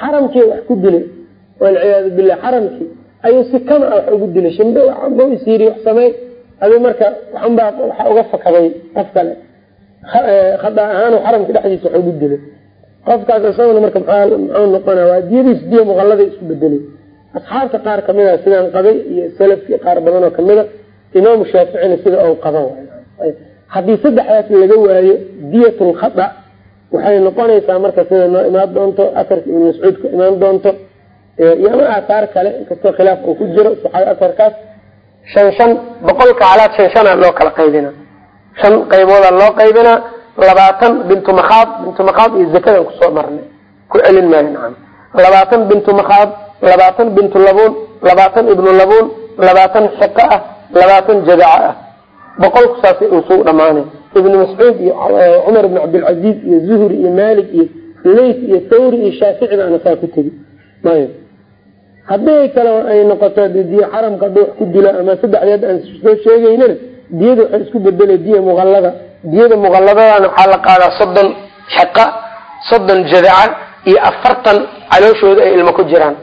xaramkii wax ku dilay walciyaadu billah xaramkii. Ayuu si kama a wax ugu dilay. Shimbe waxba isiiri wax samey adi marka waxunbaa waxa uga fakaday qof kale khada ahaan xaramka dhexdiisa wax ugu dilay. Qofkaas isaguna marka muxuu noqona waa diyadiis diya muqallada isku bedelay asxaabta qaar kamida sidaan qabay iyo salafkii qaar badan oo kamida imaamu shaaficina sida ou qaba haddii saddexdaas laga waayo khada waxay noqonaysaa marka sida noo imaan doonto afarka ibn mascuud ku imaan doonto iyo ama aathaar kale inkastoo khilaaf uu ku jiro saxaabi afarkaas shan shan boqolka calaad shan shana loo kala qaybina. Shan qaybooda loo qaybinaa labaatan bintu makhaad bintu makhaad iyo zakadan ku soo marnay. Ku celin maayo nacam. Labaatan bintu makhaad labaatan bintu labuun labaatan ibnu labuun labaatan xiqo ah labaatan jadaca ah. Boqolku saasay usugu dhamaanay ibnu mascuud iyo cumar ibn cabdilcaziiz iyo zuhri iyo malik iyo leyt iyo thawri iyo shaafici baana saa ku tegi. May haddii kale ay noqoto diy xaramka haduu wax ku dilo ama saddexdeed aan soo sheegaynana diyada waxay isku bedela diya muqallada. Diyada muqalladadana waxaa la qaadaa soddon xiqa soddon jadaca iyo afartan calooshooda ay ilmo ku jiraan.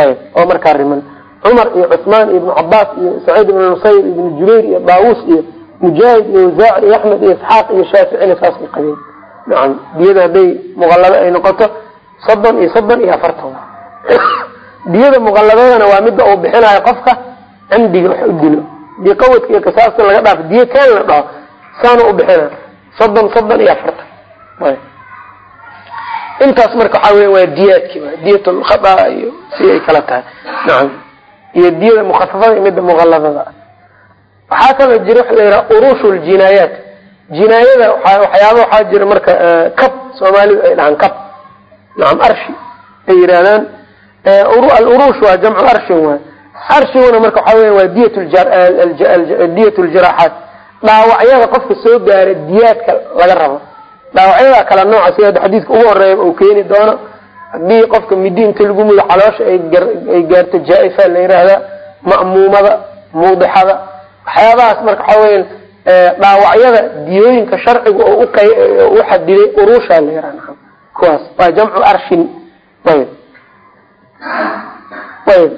Ayb oo markaa riman. Cumar iyo cusmaan iyo ibnu cabaas iyo saciid ibn musayib ibnu jubayr iyo daawuus iyo mujaahid iyo wasaaci iyo axmed iyo isxaaq iyo shaaficina saasay qabeen. Nacam diyada hadday muqallado ay noqoto soddon iyo soddon iyo afartan. Diyada muqalladadana waa midda uu bixinayo qofka camdiga wax u dilo. Dii qawadka iyo qisaasta laga dhaafo diyo kaan la dhaho saana u bixina soddon soddon iyo afartan. Intaas marka waxaa weya waa diyaadki diyat lkhada iyo si ay kala tahay. Nacam. Iyo diyada mukhafafada iyo midda muqalladada kaloo jira waxa la yidhaha urushu ljinaayaat jinaayada waxyaaba waxaa jira marka kab soomaalidu ay dhahaan kab. Nacam arshi. Ay yidhahdaan alurush waa jamcu arshin waay arshiguna marka waxaa weya waa diyat ljaraxaat dhaawacyada qofka soo gaara diyaadka laga rabo. Dhaawacyada kala nooca sida xadiidka ugu horreeya uu keeni doono haddii qofka midi inta lagu mudo caloosha ay gaarto jaa-ifa la yiraahdaa ma'muumada muudixada waxyaabahaas marka waxaa weya dhaawacyada diyooyinka sharciga oo u xadiday urusha la yiraha kuwaas waa jamcu arshin. Ayb ayb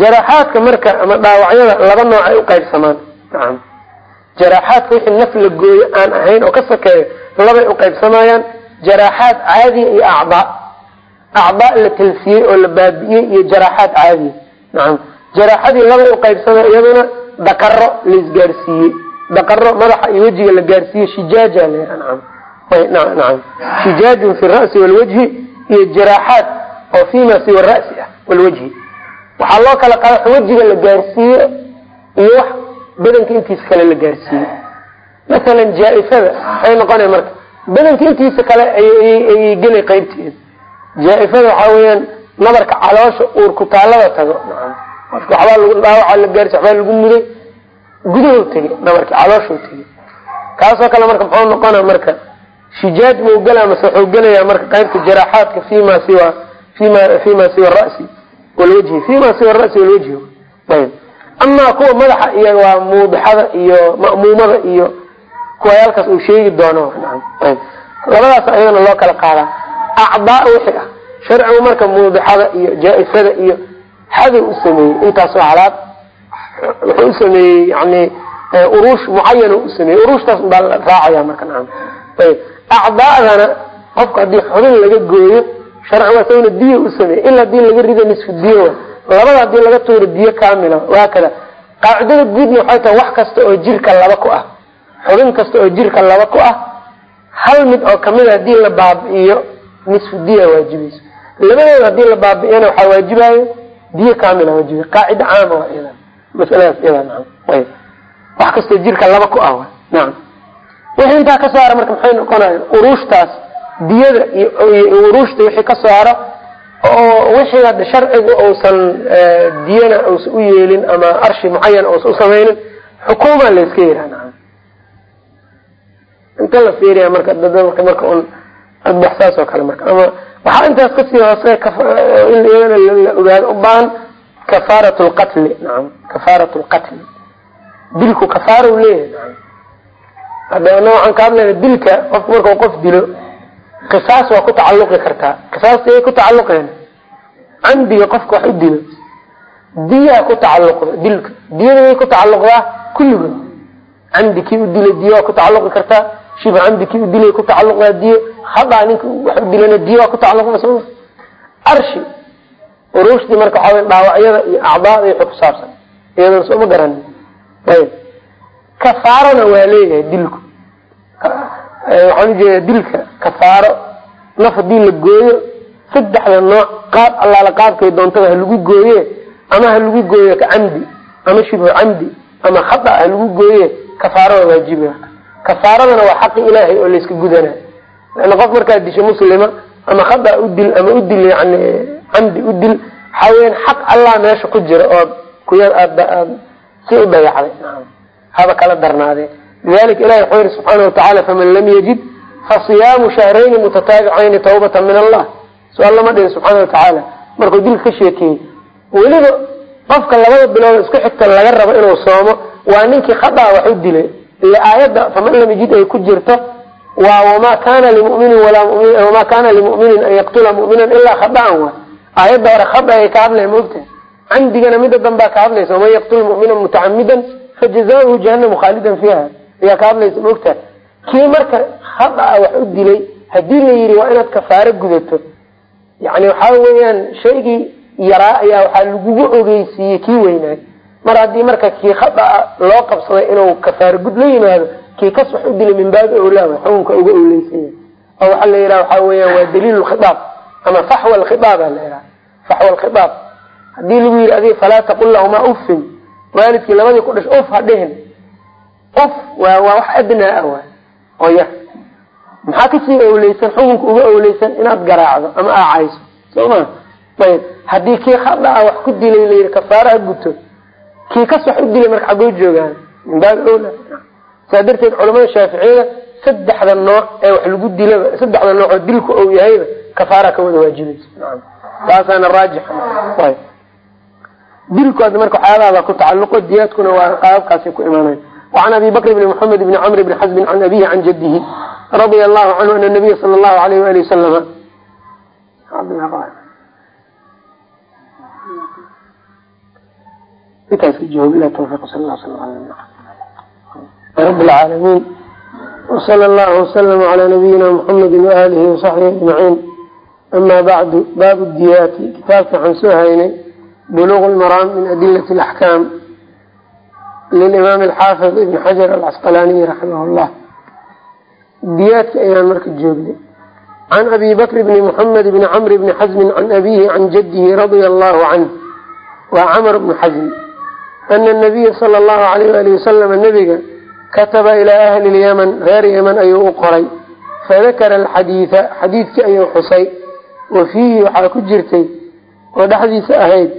jaraxaadka marka ama dhaawacyada laba nooc ay uqaybsamaan nacam jaraaxaadka wixii naf la gooyo aan ahayn oo ka sakeeyo labay uqaybsamayaan jaraaxaad caadiya iyo acdaa acdaa la talsiyey oo la baabi'iyey iyo jaraaxaad caadiya nacam jaraaxadii labay uqaybsamay iyaduna daqaro la isgaarsiiyey daqaro madaxa iyo wejiga la gaarsiiyey shijaaja shijaajun fi ra'si walwajhi iyo jaraaxaad oo fima siwa ra'si ah walwajhi waxaa loo kala qaada wejiga la gaarsiiye iyo wax badanka intiisa kale la gaarsiiye masalan jaa-ifada waxay noqonaya marka badanka intiisa kale ayay gelay qeybteeda jaa-ifada waxaa weeyaan nabarka caloosha uur kutaalada tago. Nacam qofka waxbaa lagu dhaawaca la gaarsi waxbaa lagu muday gudahu tegey nabarki calooshuu tegey kaasoo kale marka muxuu noqona marka shijaaj mau gelaa mase wuxuu gelayaa marka qaybta jaraaxaadka fima siwa fima fima siwa ra'si walwajhi fima siwa ra'si walwajhi ayb. Amaa kuwa madaxa iyo waa muudixada iyo ma'muumada iyo kuwa halkaas uu sheegi doono. Ayb. Labadaas ayagana loo kala qaadaa. Acdaa wixii ah sharcigu marka muudixada iyo jaa-ifada iyo xadow u sameeyey intaasoo halaad wuxuu u sameeyey yani uruush mucayan u sameeyey uruushtaas baa la raacaya marka nacam ayb acdaadana qofka haddii xubin laga gooyo sharcigu isaguna diya u sameeyey ila haddii laga rido nisfu diyo labada haddii laga tuuro diyo kamila waa kada qaacidada guudna waxay tahay wax kasta oo jirka laba ku ah xubin kasta oo jirka laba ku ah hal mid oo kamida haddii la baabi'iyo nisfu diya waajibayso labadooda haddii la baabi'iyana waxaa waajibayo diyo kamila waajibayo qaacida waa iyada masaladaas iyada ayb wax kastoo jirka laba ku ah nacam. Wixii intaa ka soo hara marka maxay noqonayan uruushtaas diyada uruushta wixii ka soo oo wixii hadda sharcigu uusan diyana uusan u yeelin ama arshi mucayan uusan usamaynin xukuuma la iska yidhaha nacam. Inta la fiiriya marka dadka marka un adbax saas oo kale marka ama waxaa intaas ka sii hoose in ogaado u baahan kafaarat lqatli nacam kafaarat lqatli dilku kafaara u leeyahay ana waxaan ka hadlayna dilka qofku markau qof dilo qisaas waa ku tacalluqi kartaa qisaastay ku tacalluqeen. Camdiga qofka wax u dilo diyaa ku tacalluqda dilka. Diyada way ku tacalluqdaa kulligood. Camdi kii u dilay diyo waa ku tacalluqi kartaa shiba camdi kii u dilay ku tacalluqdaa diyo hadaa ninka wax u dilana diyo waa ku tacalluqda soma arshi uruushtii marka waxaa dhaawacyada iyo acdaada iyo ku saabsan iyadoona sooma garanin ayb kafaarona waa leeyahay dilku waxaan ujeeda dilka kafaaro naf haddii la gooyo saddexda nooc qaab allaala qaabkay doontada ha lagu gooye ama ha lagu gooyo ka ama shibhu camdi ama khata ha lagu gooye kafaaro waa waajiba kafaaradana waa xaqi ilaahay oo layska gudana. Lana qof markaad disho muslima ama khata udil ama udil yani camdi udil waxaa weyan xaq allah meesha ku jira oo kuya si u dayacday haba kala darnaadee. Lidalika ilahi wuxuu yihi subxaana watacaala faman lam yajid fasiyaamu shahrayni mutataabicayni tawbata min allah su'aal lama dhihin subxaana watacaala markuu dilka ka sheekeeyey weliba qofka labada bilood isku xigta laga rabo inuu soomo waa ninkii khadaa wax u dilay ile aayadda faman lam yajid ay ku jirto waa wamaa kana limuminin wamaa kana limuminin an yaqtula muminan ilaa khadaan waay aayadda hore khada ay ka hadlay maogtahay camdigana midda danbaa ka hadlaysa waman yaqtul mumina mutacamidan fajazauhu jahanamu khaalidan fiiha ayaa ka hadlaysa maogtahay kii marka hadaa wax u dilay haddii la yidhi waa inaad kafaaro gudato yani waxaa weeyaan shaygii yaraa ayaa waxaa lagugu ogeysiiyey kii weynaay mar haddii marka kii khadaa loo qabsaday inuu kafaaro gud la yimaado kii kas wax u dilay min baabi owlaa xukunka uga owleysanya oo waxaa la yidhaha waxaa weeyaan waa daliil khiaab ama faxwa alkhiaab a la yidhaha. Faxwa alkhiaab haddii lagu yidhi adig falaa taqul lahumaa uffin. Waalidkii labadii ku dhash uf ha dhihin uf waa waa wax adnaa ah waay. Oo yar. Maxaa ka sii owleysan xukunka uga owleysan inaad garaacdo ama aacayso soo ma? Ayb haddii kii khadaa wax ku dilay la yidhi kafaaro ha guto kii kas wax u dilay marka xaggoo joogaan. Min baabi owla saa darteed culamada shaaficiyada saddexda nooc ee wax lagu dilaba saddexda nooc oo dilku ou yahayba kafaara ka wada waajibaysa taasaana raajix dilkood marka waxyaabahabaa ku tacaluqo diyaadkuna waa qaababkaasay ku imaanayan wacan abi bakr bni moxamed bni camr bni xasbin can abihi can jadihi radia allahu canhu ana nabiya sala allahu alayh wali wasalama intaas ka joogo ila tawfiq sal la sl rab lcaalamiin wsala allahu waslama calaa nabiyina muxamedi waalihi wasaxbihi ajmaciin. Ama bacdu baabu diyaati kitaabka waxaan soo haynay buluq lmaraam min adilati alaxkaam lilimaam alxaafid ibn xajar alcasqalaaniyi raximah llah diyaadka ayaan marka joognay. Can abi bakr bni muxamed bni camr bni xasmin can abihi can jadihi radia allahu canh waa camr bnu xasm ana nabiya sala allahu alayh ali wasalama nabiga kataba ilaa ahli lyaman reer yaman ayuu u qoray fadakara alxadiida xadiidkii ayuu xusay wa fiihi waxaa ku jirtay oo dhexdiisa ahayd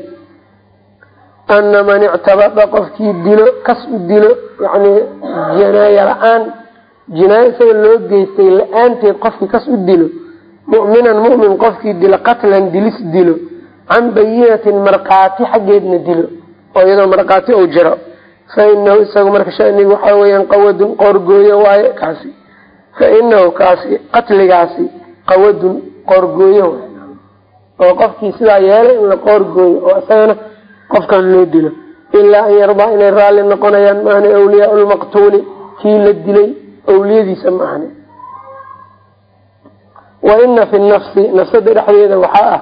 ana man ictabada qofkii dilo kas u dilo yani jinaayo la'aan jinaayo isaga loo geystay la'aanteed qofkii kas u dilo mu'minan mu'min qofkii dilo qatlan dilis dilo can bayinatin markhaati xaggeedna dilo oo iyadoo markhaati uu jiro. Fa inahu isagu marka shanigu waxaa weyaan qawadun qoorgooyo waaye kaasi. Fa inahu kaasi qatligaasi qawadun qoorgooyo waay oo qofkii sidaa yeelay in la qoorgooyo oo isagana qofkan loo dilo. Ilaa an yardaa inay raalli noqonayaan maahne awliyaa lmaqtuuli kii la dilay awliyadiisa ma ahne wa ina fi nafsi nafsada dhexdeeda waxaa ah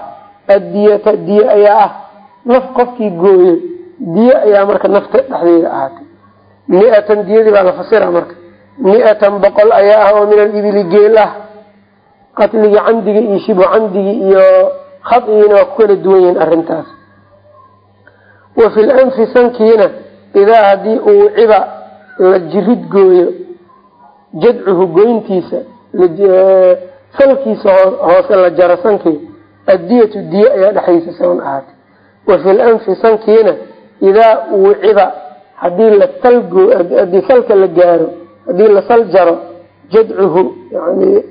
addiyata diye ayaa ah. Naf qofkii gooyo diye ayaa marka nafta dhexdeeda ahaatay. Mi-atan diyadii baa la fasira marka. Mi-atan boqol ayaa ah oo min alibili geel ah. Qatligii camdigii iyo shibu camdigii iyo khadigiina waa ku kala duwan yihiin arrintaas. Wa fi lanfi sankiina idaa haddii uu ciba la jirid gooyo jadcuhu goyntiisa salkiisa hoose la jaro sankii addiyatu diye ayaa dhexdiisa saban ahaatay. Wa fi lanfi sankiina idaa uu ciba haddii la haddii salka la gaaro haddii la sal jaro jadcuhu yani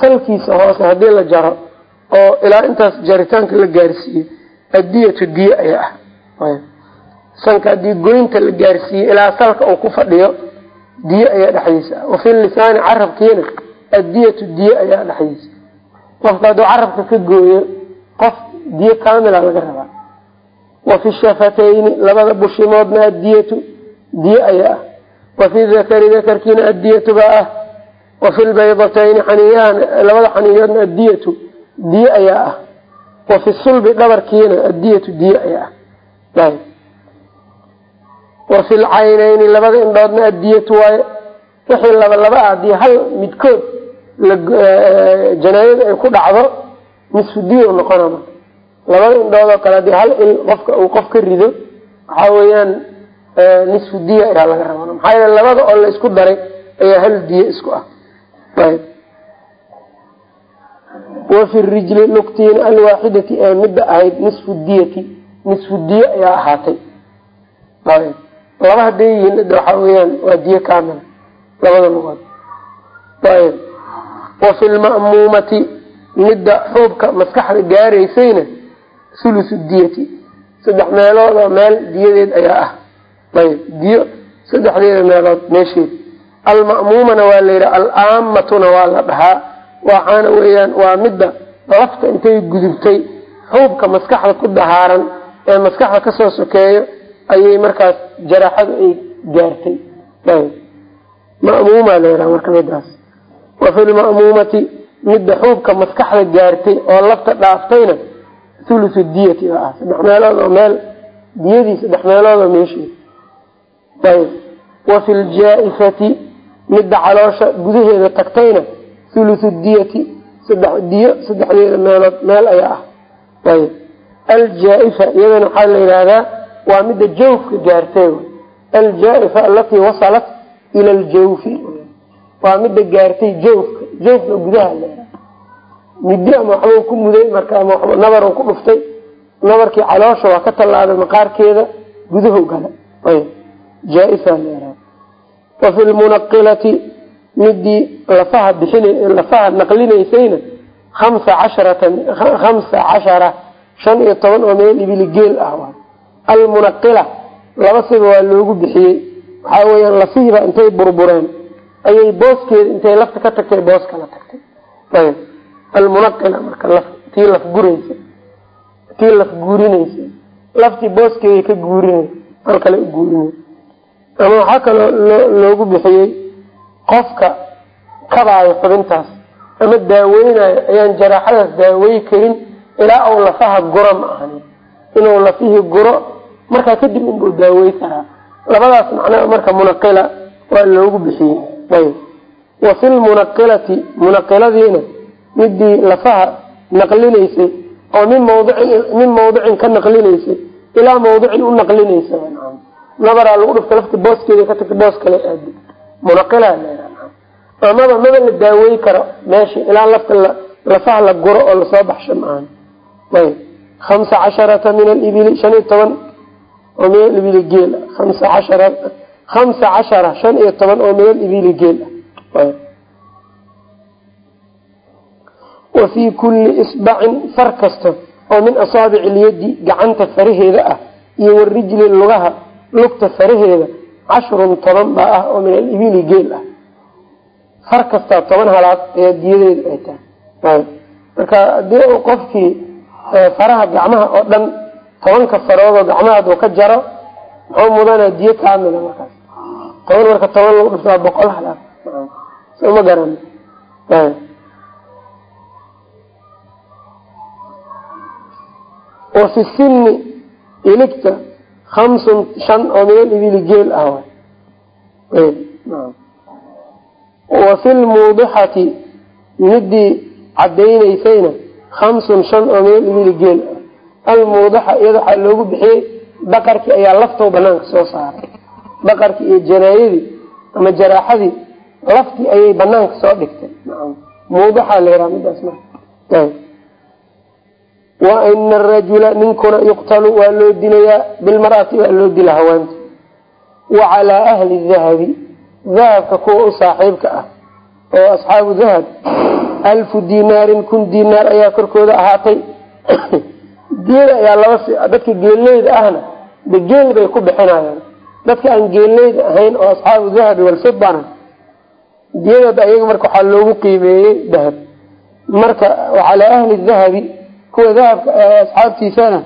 salkiisa hoose haddii la jaro oo ilaa intaas jaritaanka la gaarsiiyo addiyatu diye ayaa ah sanka haddii goynta la gaarsiiyo ilaa salka uu ku fadhiyo diye ayaa dhexdiisa ah wafi lisaani carabkiina addiyatu diye ayaa dhexdiisa qofka hadduu carabka ka gooyo qof diyo kaamila laga rabaa wa fi shafatayni labada bushimoodna addiyatu diyo ayaa ah. Wa fi dakari dakarkiina addiyatu baa ah. Wa fi lbaydatayni labada xaniyoodna addiyatu diyo ayaa ah. Wa fi sulbi dhabarkiina addiyatu diyo ayaa ah. Wa fi lcaynayni labada indhoodna addiyatu waaye. Wixii laba laba ah haddii hal midkood janaayada ay ku dhacdo nisfu diyo noqona marka labada indhoodoo kale haddii hal il qofka uu qof ka rido waxaa weeyaan nisfu diya ayaa laga raba maxaa yeele labada oo la isku daray ayaa hal diyo isku ah. Ayb. Wa fi rijli lugtiina alwaaxidati ee midda ahayd nisfu diyati. Nisfu diyo ayaa ahaatay. Ayb. Laba haday yihiin waxaa weeyaan waa diyo kaamila labada lugood. Ayb. Wa fi lma'muumati midda xuubka maskaxda gaaraysayna thuluthu diyati saddex meelood oo meel diyadeed ayaa ah. Ayb diyo saddexdeeda meelood meesheed alma'muumana waa la yidhaha alaamatuna waa la dhahaa. Waxaana weeyaan waa midda lafta intay gudubtay xuubka maskaxda ku dahaaran ee maskaxda ka soo sokeeyo ayay markaas jaraaxadu ay gaartay. Ayb. Ma'muuma la yidhaha marka midaas. Wa fi lma'muumati midda xuubka maskaxda gaartay oo lafta dhaaftayna thuluthu diyati ah saddex meelood oo meel diyadii saddex meelood oo meeshii ayb wa fi ljaa-ifati midda caloosha gudaheeda tagtayna thuluthu diyati saddex diyo saddexdeeda meelood meel ayaa ah. Ayb aljaa-ifa iyadana waxaa la yidhaahdaa waa midda jawfka gaartay aljaa-ifa alatii wasalat ila aljawfi waa midda gaartay jawfka jawfka gudaha midi ama waxbau ku muday marka nabar ku dhuftay. Nabarkii caloosha waa ka tallaabay maqaarkeeda gudahu gala. Wa fi lmunaqilati midii lafaha bixin lafaha naqlinaysayna hamsa casharata hamsa cashara shan iyo toban oo meel ibili geel ah almunaqila laba siba waa loogu bixiyey. Waxaa weeyaan lafihiiba intay burbureen. Ayay booskeeda intay lafta ka tagtay boos kala tagtay almunaqila marka tii laf guraysa tii laf guurinaysa laftii booskeeday ka guurinay hal kale u guurinay. Ama waxaa kaloo loo loogu bixiyey qofka kabaayo xubintaas ama daaweynayo ayaan jaraaxadaas daawey karin ilaa uu lafaha guro ma ahani. Inuu lafihii guro markaa kadib inbuu daawey karaa. Labadaas macnaha marka munaqila waa loogu bixiyey ayb wa fi lmunaqilati munaqiladiina midii lafaha naqlinaysay oo min mawdicin min mawdicin ka naqlinaysay ilaa mawdicin u naqlinaysa nabaraa lagu dhufta lafta booskeeda ka tagta boos kale aadi munaqila amaba maba la daawey karo meesha ilaa lafta lafaha la guro oo la soo baxsho maahan ayb. Hamsa casharata min alibili shan iyo toban oo min alibili geel. Hamsa cashara hamsa cashara shan iyo toban oo min alibili geel. Ah wa fii kulli isbacin far kasta oo min asaabici ilyadi gacanta faraheeda ah iyo warijli lugaha lugta faraheeda cashrun toban baa ah oo min alibili geel ah. Far kastaa toban halaad ayaa diyadeedu ay tahay. Marka haddii uu qofkii faraha gacmaha oo dhan tobanka faroodoo gacmaha aduu ka jaro muxuu mudanaa diyo kaamila markaas. Toban marka toban lagu dhuftaa boqol halaad. Soma garan wa fi sinni iligta hamsun shan oo min alibili geel ah wa fi lmuudixati midii cadaynaysayna hamsun shan oo min alibili geel. Ah almuudixa iyada waxaa loogu bixiyey baqarkii ayaa laftow banaanka soo saaray. Baqarkii iyo janaayadii ama jaraaxadii laftii ayay banaanka soo dhigtay. Muudixa la yhaha midaas marka wa ina arajula ninkuna yuqtalu waa loo dilayaa bilmar'ati waa loo dila haweenta wa calaa ahli dahabi dahabka kuwa u saaxiibka ah oo asxaabu dahab alfu dinaarin kun dinaar ayaa korkooda ahaatay. Diyada ayaa laba dadka geelleyda ahna de geel bay ku bixinayaan. Dadka aan geelleyda ahayn oo asxaabu dahabi walfidana diyadooda ayaga marka waxaa loogu qiimeeyey dahab marka calaa ahli dahabi kuwa dahabka asxaabtiisana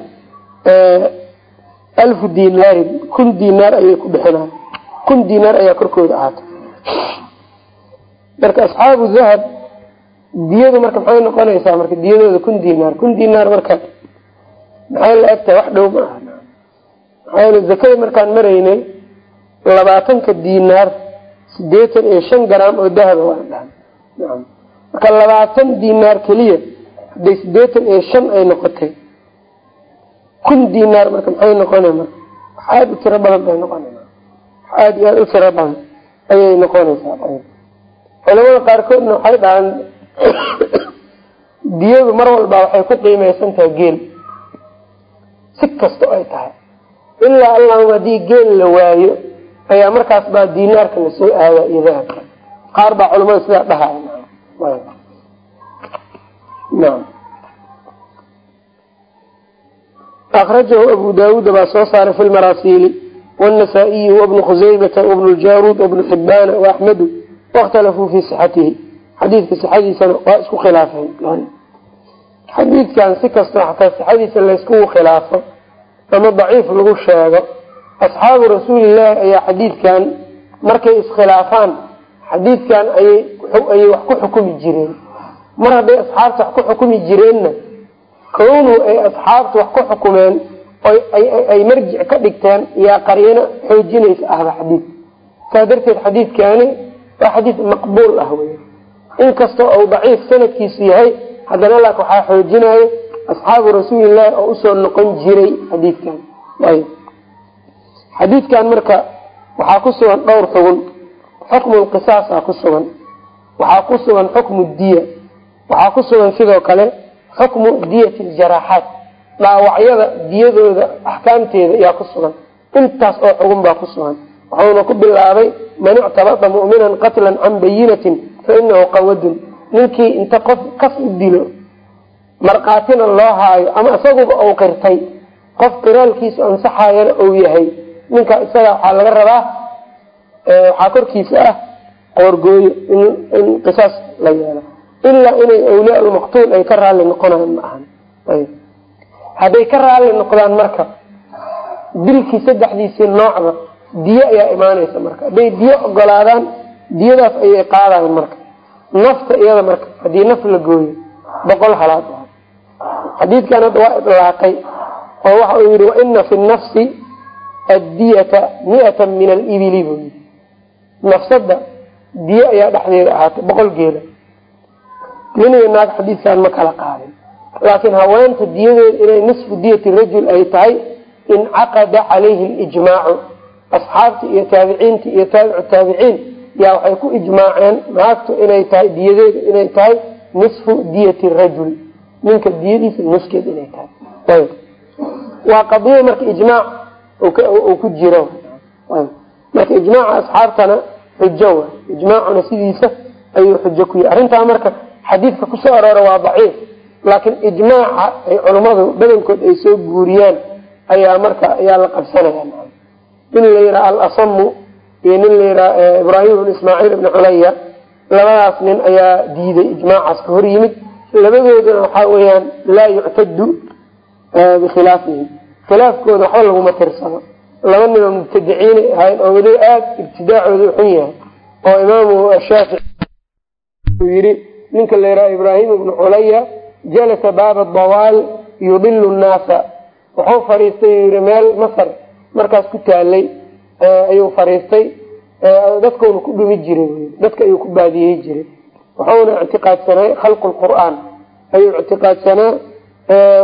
alfu dinaarin kun dinaar ayay ku bixinay kun dinaar ayaa korkooda ahaatay. Marka asxaabu dahab diyadu marka maxay noqonaysaa? Marka diyadooda kun dinaar kun dinaar marka maxay la egtahay? Wax dhow ma aha. Maxaa zakada markaan maraynay labaatanka dinaar sideetan iyo shan garaam oo dahaba waan dhahan naam. Marka labaatan dinaar keliya hadday sideetan iyo shan ay noqotay. Kun dinaar marka maxay noqona marka? Wax aada u tiro badan bay noqona aada iyo aada u tiro badan ayay noqonaysaa. Culamada qaarkoodna waxay dhahaan diyadu mar walba waxay ku qiimeysan tahay geel. Si kasto ay tahay. Ilaa allahuma haddii geel la waayo ayaa markaas baa dinaarka la soo aada iyo dahabka qaar baa culamada sidaa dhahaya naam. Akrajahu abu daawuuda baa soo saaray fi lmarasiili wاnasaa-iyu wabnu khuseymata wabnu ljaruud wabnu xibaana waaxmedu waاkhtalafuu fi sixatihi xadiidka sixadiisana waa isku khilaafeen xadiidkan si kastoo xataa sixadiisa layskugu khilaafo ama daciif lagu sheego asxaabu rasuulilaahi ayaa xadiidkan markay iskhilaafaan xadiidkan ayay wax ku xukumi jireen mar hadday asxaabta wax ku xukumi jireenna kownu ay asxaabta wax ku xukumeen ay marjic ka dhigteen yaa qariino xoojinaysa ahba xadiid. Saa darteed xadiidkani waa xadiid maqbuul ah wey inkastoo uu daciif sanadkiisu yahay haddana lak waxaa xoojinayo asxaabu rasuulilaahi oo u soo noqon jiray xadiidkan ayb xadiidkan marka waxaa ku sugan dhowr xugun xukmu lqisaasa ku sugan. Waxaa ku sugan xukmu diya waxaa ku sugan sidoo kale xukmu diyati ljaraaxaat dhaawacyada diyadooda axkaamteeda ayaa ku sugan. Intaas oo xugun baa ku sugan. Wuxuuna ku bilaabay man ictabada mu'minan qatlan can bayinatin fa inahu qawadun. Ninkii inta qof kas u dilo markaatina loo haayo ama isaguba uu qirtay qof qiraalkiisu ansaxayana uu yahay. Ninkaa isaga waxaa laga rabaa waxaa korkiisa ah qoorgooyo in qisaas la yeelo ilaa inay awliyaa lmaqtuul ay ka raalli noqonayan ma ahan. Hadday ka raalli noqdaan marka dilkii saddexdiisii noocba diyo ayaa imaanaysa marka. Hadday diyo ogolaadaan diyadaas ayay qaadayan marka. Nafta iyada marka haddii naf la gooyo boqol halaad xadiidkan hadda waa idlaaqay oo waxa uu yihi waina fi nafsi addiyata miata min alibili buu yii nafsada diyo ayaa dhexdeeda ahaatay boqol geela nin iyo naag xadiidkan ma kala qaadin laakiin haweenta diyadeeda inay nisfu diyati rajul ay tahay incaqada calayhi lijmaacu asxaabta iyo taabiciinta iyo taabicu taabiciin yaa waxay ku ijmaaceen naagtu inay tahay diyadeedu inay tahay nisfu diyati rajul. Ninka diyadiisa nuskeed inay tahay. Waa qadiya marka ijmaac uu ku jiro. Marka ijmaaca asxaabtana xujo wa ijmaacuna sidiisa ayuu xujo ku yahay. Arrintaa marka xadiidka ku soo aroora waa daciif laakiin ijmaaca ay culammadu badankood ay soo guuriyaan ayaa marka ayaa la qabsanaya. Nin la yidhaha alasamu iyo nin la yidhaha ibraahim ibn ismaaciil ibni culaya labadaas nin ayaa diiday ijmaacaas ka hor yimid. Labadoodana waxaa weeyaan laa yuctadu bikhilaafihim khilaafkooda waxba laguma tirsado. Laba ninoo mubtadiciinay ahayn oo weliba aada ibtidaacooda u xun yahay oo imaamu shaafici uu yihi ninka la yidhaha ibraahim ibnu culaya jalasa baaba dawaal yudilu nnaasa wuxuu fariistay yii meel masar markaas ku taalay ayuu fariistay dadkauna ku dhumi jiray dadka ayuu ku baadiyey jiray. Wuxuuna ictiqaadsanay khalqu lqur'aan ayuu ictiqaadsanaa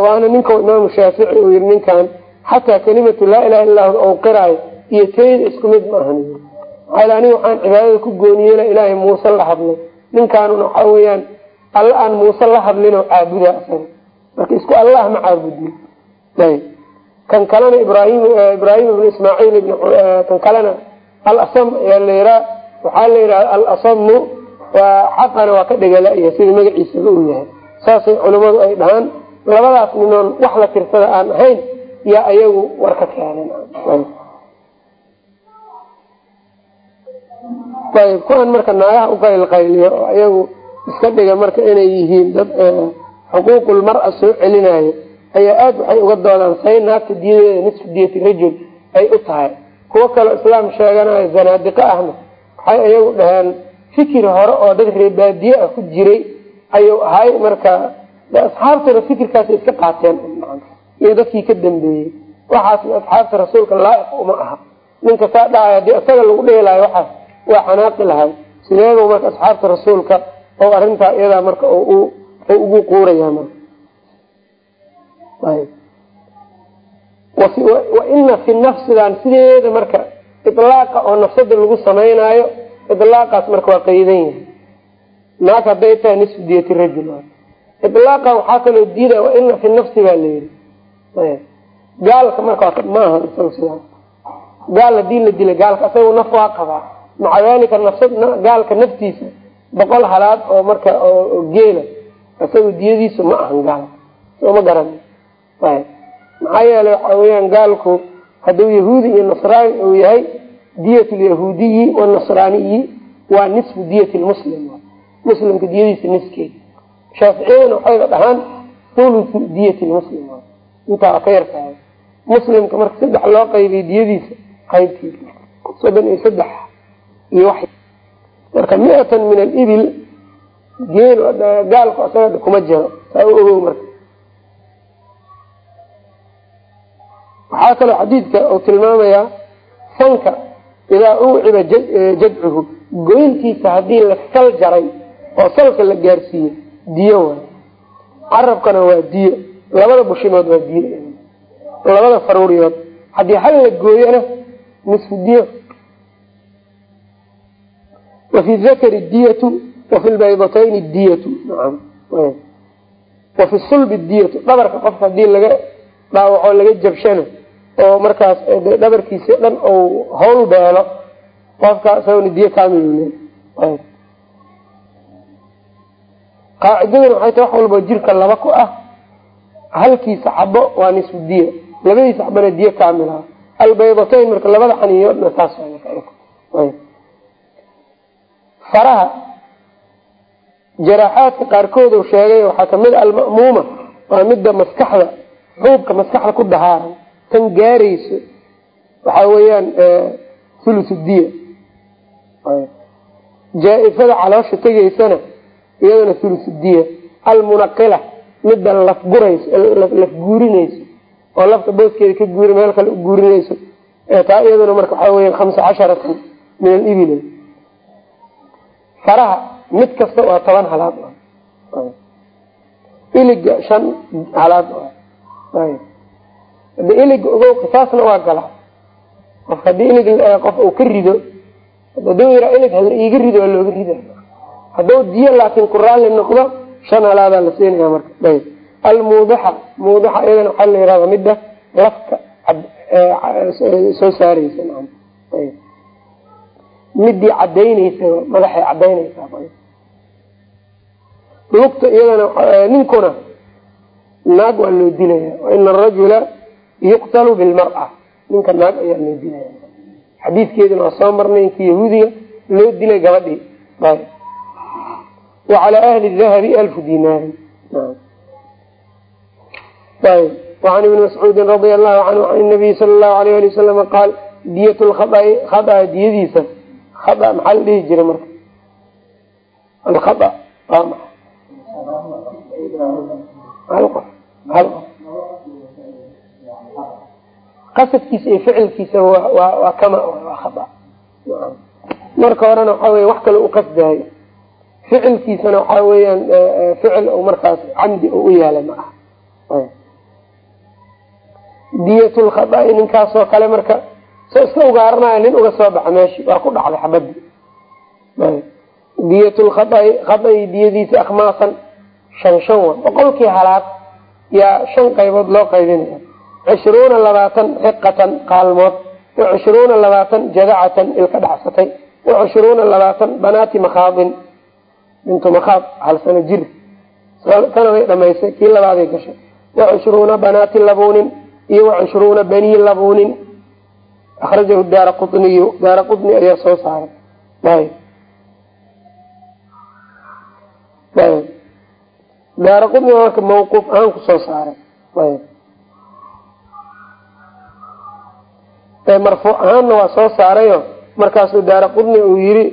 waana ninka imaamu shaafici uu yihi ninkan xataa kalimatu laa ilaha illa hu ou qiraayo iyo tayda isku mid ma ahan. Maxaa aniga waxaan cibaadada ku gooniyena ilaahay muuse la hadlay ninkaanuna waxaa weeyaan alla aan muuse la hadlin caabuda asaga marka isku allah ma caabudin ayb. Kan kalena ibrahim ibraahim ibnu ismaaciil kan kalena alasam ayaa la yihaa waxaa la yidhaha alasamu waa xaqana waa ka dhegala-ya sida magaciisaba uu yahay. Saasay culimmadu ay dhahaan labadaas ninoon wax la tirsada aan ahayn yaa ayagu war ka keenan ayb kuwan marka naagaha uqaylqayliyo oo ayagu iska dhiga marka inay yihiin dad xuquuqul mar-a soo celinayo ayaa aada waxay uga doodaan say naagta diyadeeda nisfu diyati rajul ay u tahay. Kuwo kaleo islaam sheeganayo zanaadiqo ahna waxay iyagu dhaheen fikir hore oo dad reebaadiye ah ku jiray ayuu ahay marka asxaabtuna fikirkaasay iska qaateen iyo dadkii ka dambeeyey. Waxaasna asxaabta rasuulka laa'iq uma aha. Ninka saa dhahay haddii isaga lagu dheelaayo waxaas waa xanaaqi lahay. Sideedu marka asxaabta rasuulka oo arrintaa iyadaa marka ugu quuraya marka. Wa ina fi nafsidan sideeda marka ilaaqa oo nafsada lagu samaynaayo ilaaqaas marka waa qaydan yahay. Naag hadday tahay nisfu diyati rajul. Ilaaqa waxaa kaloo diida wa ina fi nafsi baa layidhi gaalka marka maaha gaal haddii la dilay gaalka isaga naf waa qabaa maca dalika gaalka naftiisa boqol halaad oo marka oo geela isaga diyadiisu ma ahan gaal soo ma garan. Maxaa yeelay waxa weyaan gaalku hadduu yahuudi iyo nasraani uu yahay diyat lyahuudiyi wanasraaniyi waa nisfu diyat lmuslim muslimka diyadiisa niskeed. Shaaficiyadana waxayba dhahaan thuluthu diyat lmuslim intaa ka yartahay muslimka marka saddex loo qaybiy diyadiisa qaybtiisa soddon iyo saddex marka mi-atan min alibil geel gaalku asaga kuma jiro saa u ogow marka. Waxaa kaloo xadiidka uu tilmaamayaa sanka idaa uwciba jadcuhu goyntiisa haddii la sal jaray oo salka la gaarsiiyo diyo waay. Carabkana waa diyo labada bushimood waa diyo. Labada faruuriyood haddii hal la gooyana nisfu diyo wafi dakari diyatu wafi lbaydatayni diyatu wafi sulbi diyatu dhabarka qofka haddii laga dhaawaco laga jabshana oo markaas dhabarkiisa dhan ou hawl beelo qofka isagona diyo kamil qaacidadana waxay tahay wax walbo jirka laba ku ah halkiisa xabo waa nisfu diya labadiisa xabona diyo kamil ah albaydatayn marka labada xaniyoodna saas faraha jaraaxaadka qaarkood u sheegay waxaa ka mid a alma'muuma waa midda maskaxda xuubka maskaxda ku dahaaran tan gaarayso waxa weeyaan thuluthu diya. Jaa-ifada caloosha tegaysana iyadana thuluthu diya. Almunaqila midda laf gurayso laf guurinayso oo lafta booskeeda ka guuri meel kale u guurinayso taa iyaduna marka waxaa weya hamsa casharatan min alibil faraha mid kasta waa toban halaad iliga shan halaad hadi iliga ogow qisaasna waa gala. Qofka haddii ilig qof uu ka rido haduu yara ilig hala iiga rido waa looga rida hadduu diyo laakin ku raalli noqdo shan halaadaa la siinaya marka. Ayb. Almuudixa muudixa iyadana waxaa la yihahda midda lafka soo saareysa midii cadaynaysa madaxay cadaynaysaa lugta iyadana ninkuna naag waa loo dilaya waina arajula yuqtalu bilmara. Ninka naag ayaa loo dilaya xadiidkeedina waa soo marnay inkii yahuudiga loo dilay gabadhii wacalى ahli dahabi alfu dinaari. Wacan ibni mascuudi radia allahu canhu can nabiyi sala allahu alayh ali wasalama qaal diyat lkhaai khaa diyadiisa haa maxaa la dhihi jiray marka? Alkhaa waa maa hal qof qasadkiisa iyo ficilkiisa waa kama waa khaa marka horena waxaa wey wax kale u qasdayo ficilkiisana waxaa weeyaan ficil markaas camdi u yaalla ma aha. Diyat lkhaai ninkaasoo kale marka soo iska ugaaranayo nin uga soo baxa meeshi waa ku dhacday xabadii diyat lkhaai khaai diyadiisa akhmaasan shan shan wa boqolkii halaad yaa shan qaybood loo qaybinaya cishruuna labaatan xiqatan qaalmood wa cishruuna labaatan jadacatan ilka dhacsatay wa cishruuna labaatan banaati makhaadin bintu makhaad hal sano jir. Sanaday dhamaysay kii labaaday gashay. Wa cishruuna banaati labunin iyo wa cishruuna banii labunin akrajahu daara quniyu daara quni ayaa soo saaray daara qudniga marka mawquuf ahaan ku soo saaray marfuuc ahaanna waa soo saarayo markaasuu daara qudni uu yiri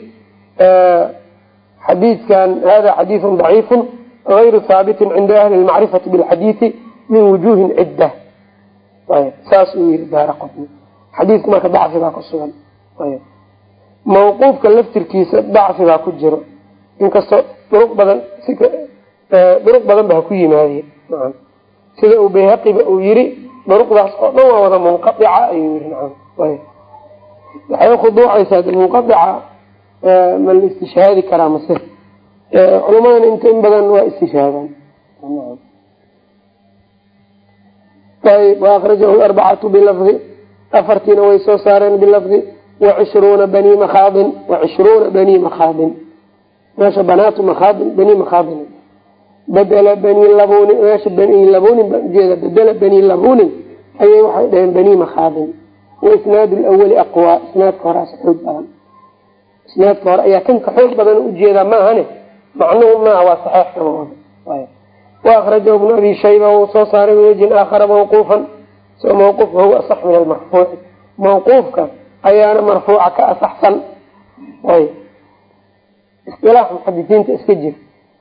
xadiidkan hada xadiidun daciifun gayru haabitin cinda ahli lmacrifati bilxadiidi min wujuhin cidda saas uu yiri daara qudni xadiidka marka dacfi baa ku sugan. Mawquufka laftirkiisa dacfi baa ku jiro. Inkastoo duruq badan duruq badan ba ha ku yimaadiye sida uu bayhaqiba uu yiri duruqdaas oo dhan waa wada munqaica ayuu naam waxay khuduucaysaa munqaica ma la istishhaadi karaa mase? Culamadana inta in badan waa istishhaadaan. Ayb waakrajahu arbacatu bilafdi afartiina way soo saareen bilafdi wacishruuna bani makhaadin wacishruuna bani makhaadin. Meesha banaatu makhaadin bani makhaadin. Badela bani labunin meesha bani labunin baan ujeeda badela bani labunin ayay waxay dhaheen bani makhaadin. Waisnaad lawali aqwa isnaadka horaas xoog badan. Isnaadka hore ayaa kan ka xoog badan u jeedaa maahane macnuhu maaha waa saxeix kama wada waakrajahu bnu abi shayba wuu soo saaray biwajhin aakhara mawquufan so mawquuf wahuwa asax min almarfuuci. Mawquufka ayaana marfuuca ka asaxsan. Ay. Isilaax muxadisiinta iska jir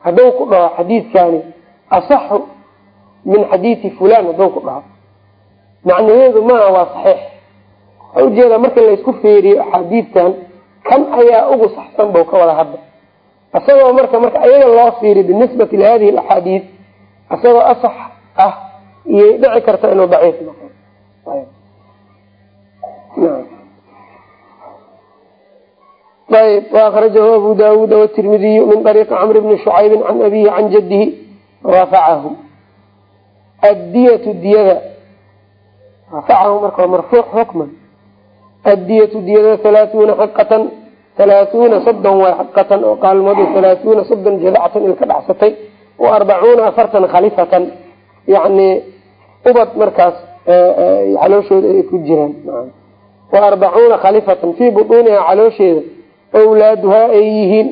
hadduu ku dhaho xadiidkani asaxu min xadiidi fulan hadduu ku dhaho macnaheedu maaha waa saxiix. Waxaa u jeedaa marka laysku feeriyo axaadiidtan kan ayaa ugu saxsan bau ka wada hadda isagoo marka marka ayaga loo fiiriyo binisbati lihadihi alaxaadiid isagoo asax ah iyay dhici karta inuu daciif noqo ayb. Waakrajahu abu daawuuda watirmidiyu min ariiqi camr bni shucaybin can abihi can jadihi rafacahu addiyatu diyada. Rafacahu marka marfuuc xukman. Addiyatu diyada halaahuuna xaqatan khalifatan yani ubad markaas calooshooda ay ku jiraan. Wa arbacuuna khalifatan fii butuuniha caloosheeda awlaaduhaa ay yihiin.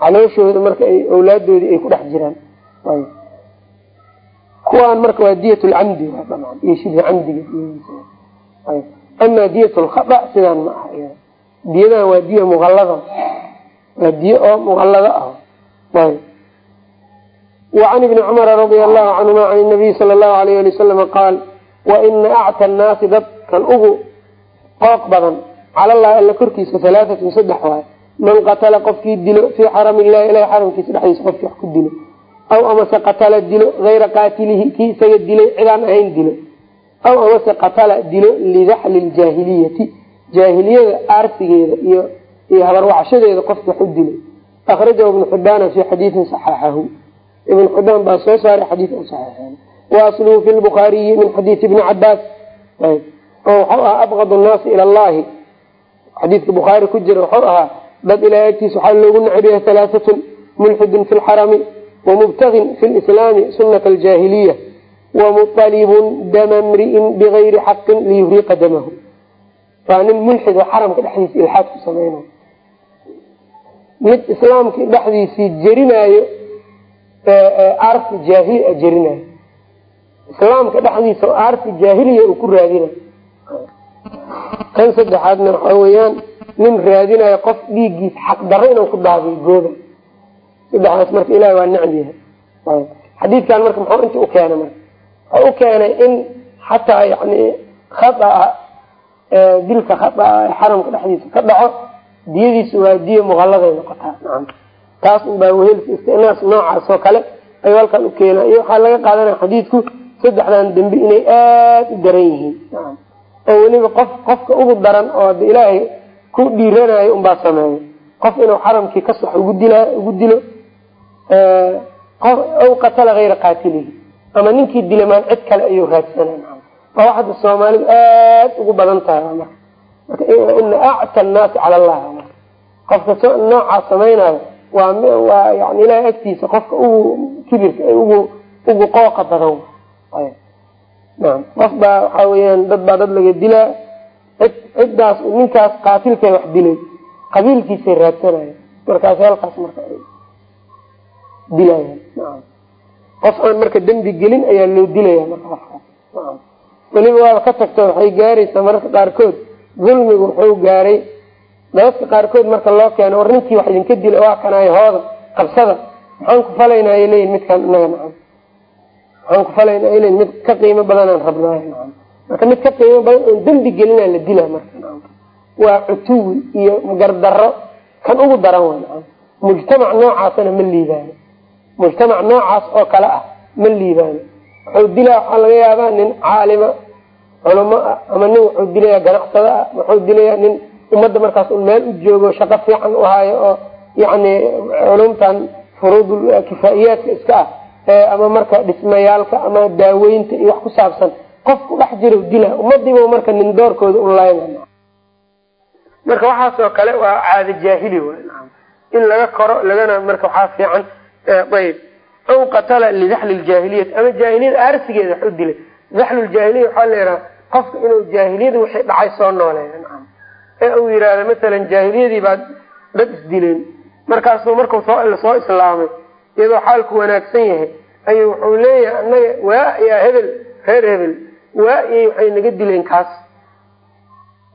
Calooshooda marka awlaadoodii ay ku dhex jiraan. Kuwaan marka waa diyat lcamdi iyo shibhi camdiga amaa diyat lkhada sidaan ma aha diyadahan waa diya muqallada waa diye oo muqallado ah wacan ibni cumara radia allahu canhuma can nabiyi sala allahu alayh ali wasalama qaal waina acta annaasi dadkan ugu qooq badan calallahi alla korkiisa halaatatun saddex waay man qatala qofkii dilo fii xaram illahi ilahi xaramkiisa dhexdiisa qofkii wax ku dilo aw amase qatala dilo hayra qaatilihi kii isaga dilay cidaan ahayn dilo aw amase qatala dilo lidaxli ljaahiliyati jaahiliyada aarsigeeda iyo iyo habarwacashadeeda qofki wax u dilo akhrajahu ibnu xibaana fi xadiidin saxaxahu ibn xibaan baa soo saaray xadiid an saxiixeen wa asluhu fi lbukhaariyi min xadiidi ibni cabaas oo wuxuu ahaa abqad nnaasi ila allahi xadiidka bukhaari ku jira wuxuu ahaa dad ilahay agtiisa waxaa loogu necab halaaatun mulxidun fi lxarami wamubtagin fi lislaami sunata aljaahiliya wamualibun dama mri'in bigayri xaqin liyuhriqa damahu. Waa nin mulxid oo xaramka dhexdiisa ilxaad ku samaynayo mid islaamkii dhexdiisii jerinaayo aarsi jaahili a jerinayo islaamka dhexdiisa aarsi jaahiliya uu ku raadinayo kan saddexaadna waxaa weeyaan nin raadinayo qof dhiiggiisa xaqdarro inuu ku daadiyo gooda saddexdaas marka ilahi waa necb yahay. Xadiidkan marka muxuu inta u keenay marka? Wuxuu u keenay in xataa yani khaaa dilka khaaa xaramka dhexdiisa ka dhaco diyadiisa waa diya muqalladay noqotaa taas unbaa wehelka istinaas noocaas oo kale ayuu halkan u keena iyo waxaa laga qaadanaya xadiidku saddexdan dembi inay aada u daran yihiin. Oo weliba qof qofka ugu daran oo ada ilaahay ku dhiiranayo unbaa sameeyo. Qof inuu xaramkii ka sax ugu dila ugu dilo aw qatala hayra qaatilihi. Ama ninkii dilamaan cid kale ayuu raadsanay waa waxada soomaalidu aad ugu badan tahay marka. Ina acta annaasi cala allah qofka noocaas samaynayo waa yani ilahay agtiisa qofka ugu kibirka ugu ugu qooqa badan. Naam. Qof baa waxaa weyaan dad baa dad laga dilaa. Cid ciddaas ninkaas qaatilkay wax dilay. Qabiilkiisay raadsanaya markaas halkaas marka dilayaan nacam qof aan marka dembi gelin ayaa loo dilaya marka waxkaas nacam weliba waaba ka tagto waxay gaaraysaa mararka qaarkood. Dulmigu wuxuu gaaray dadadka qaarkood marka loo keeno war ninkii wax idinka dila waa kanaayo hooda qabsada. Maxaan ku falaynaa ay leeyihiin midkaan inaga nacam maxaan ku falaynaa ay leeyihiin mid ka qiimo badanaan nacam marka mid ka qiimo badan oon dembi gelinaa la dilaa marka waa cutuwi iyo gardarro kan ugu daran nacam mujtamac noocaasana ma liibaano. Mujtamac noocaas oo kale ah ma liibaano. Wuxuu dilaa waxaa laga yaabaa nin caalima culamo ah ama nin wuxuu dilaya ganacsado ah wuxuu dilaya nin ummadda markaas un meel u joogo shaqo fiican u hayo oo yani culumtan furuud kifaa'iyaadka iska ah ama marka dhismayaalka ama daaweynta iyo wax ku saabsan qof ku dhex jiro dila. Ummadiiba marka nin doorkooda u layna marka waxaasoo kale waa caado jaahili in laga koro lagana marka waxaa fiican ayb aw qatala lidaxli ljaahiliyati ama jaahiliyada aarsigeeda wax u dilay daxluljahiliya waxaa la yidhaha qofka inuu jaahiliyada wixii dhacay soo nooleeya ee uu yidhaahdo masalan jaahiliyadii baad dad isdileen markaasuu marku soo islaamay iyadoo xaalku wanaagsan yahay ayuu wuxuu leeyahay annaga waa yaa hebel reer hebel waa iyay waxay naga dileen kaas.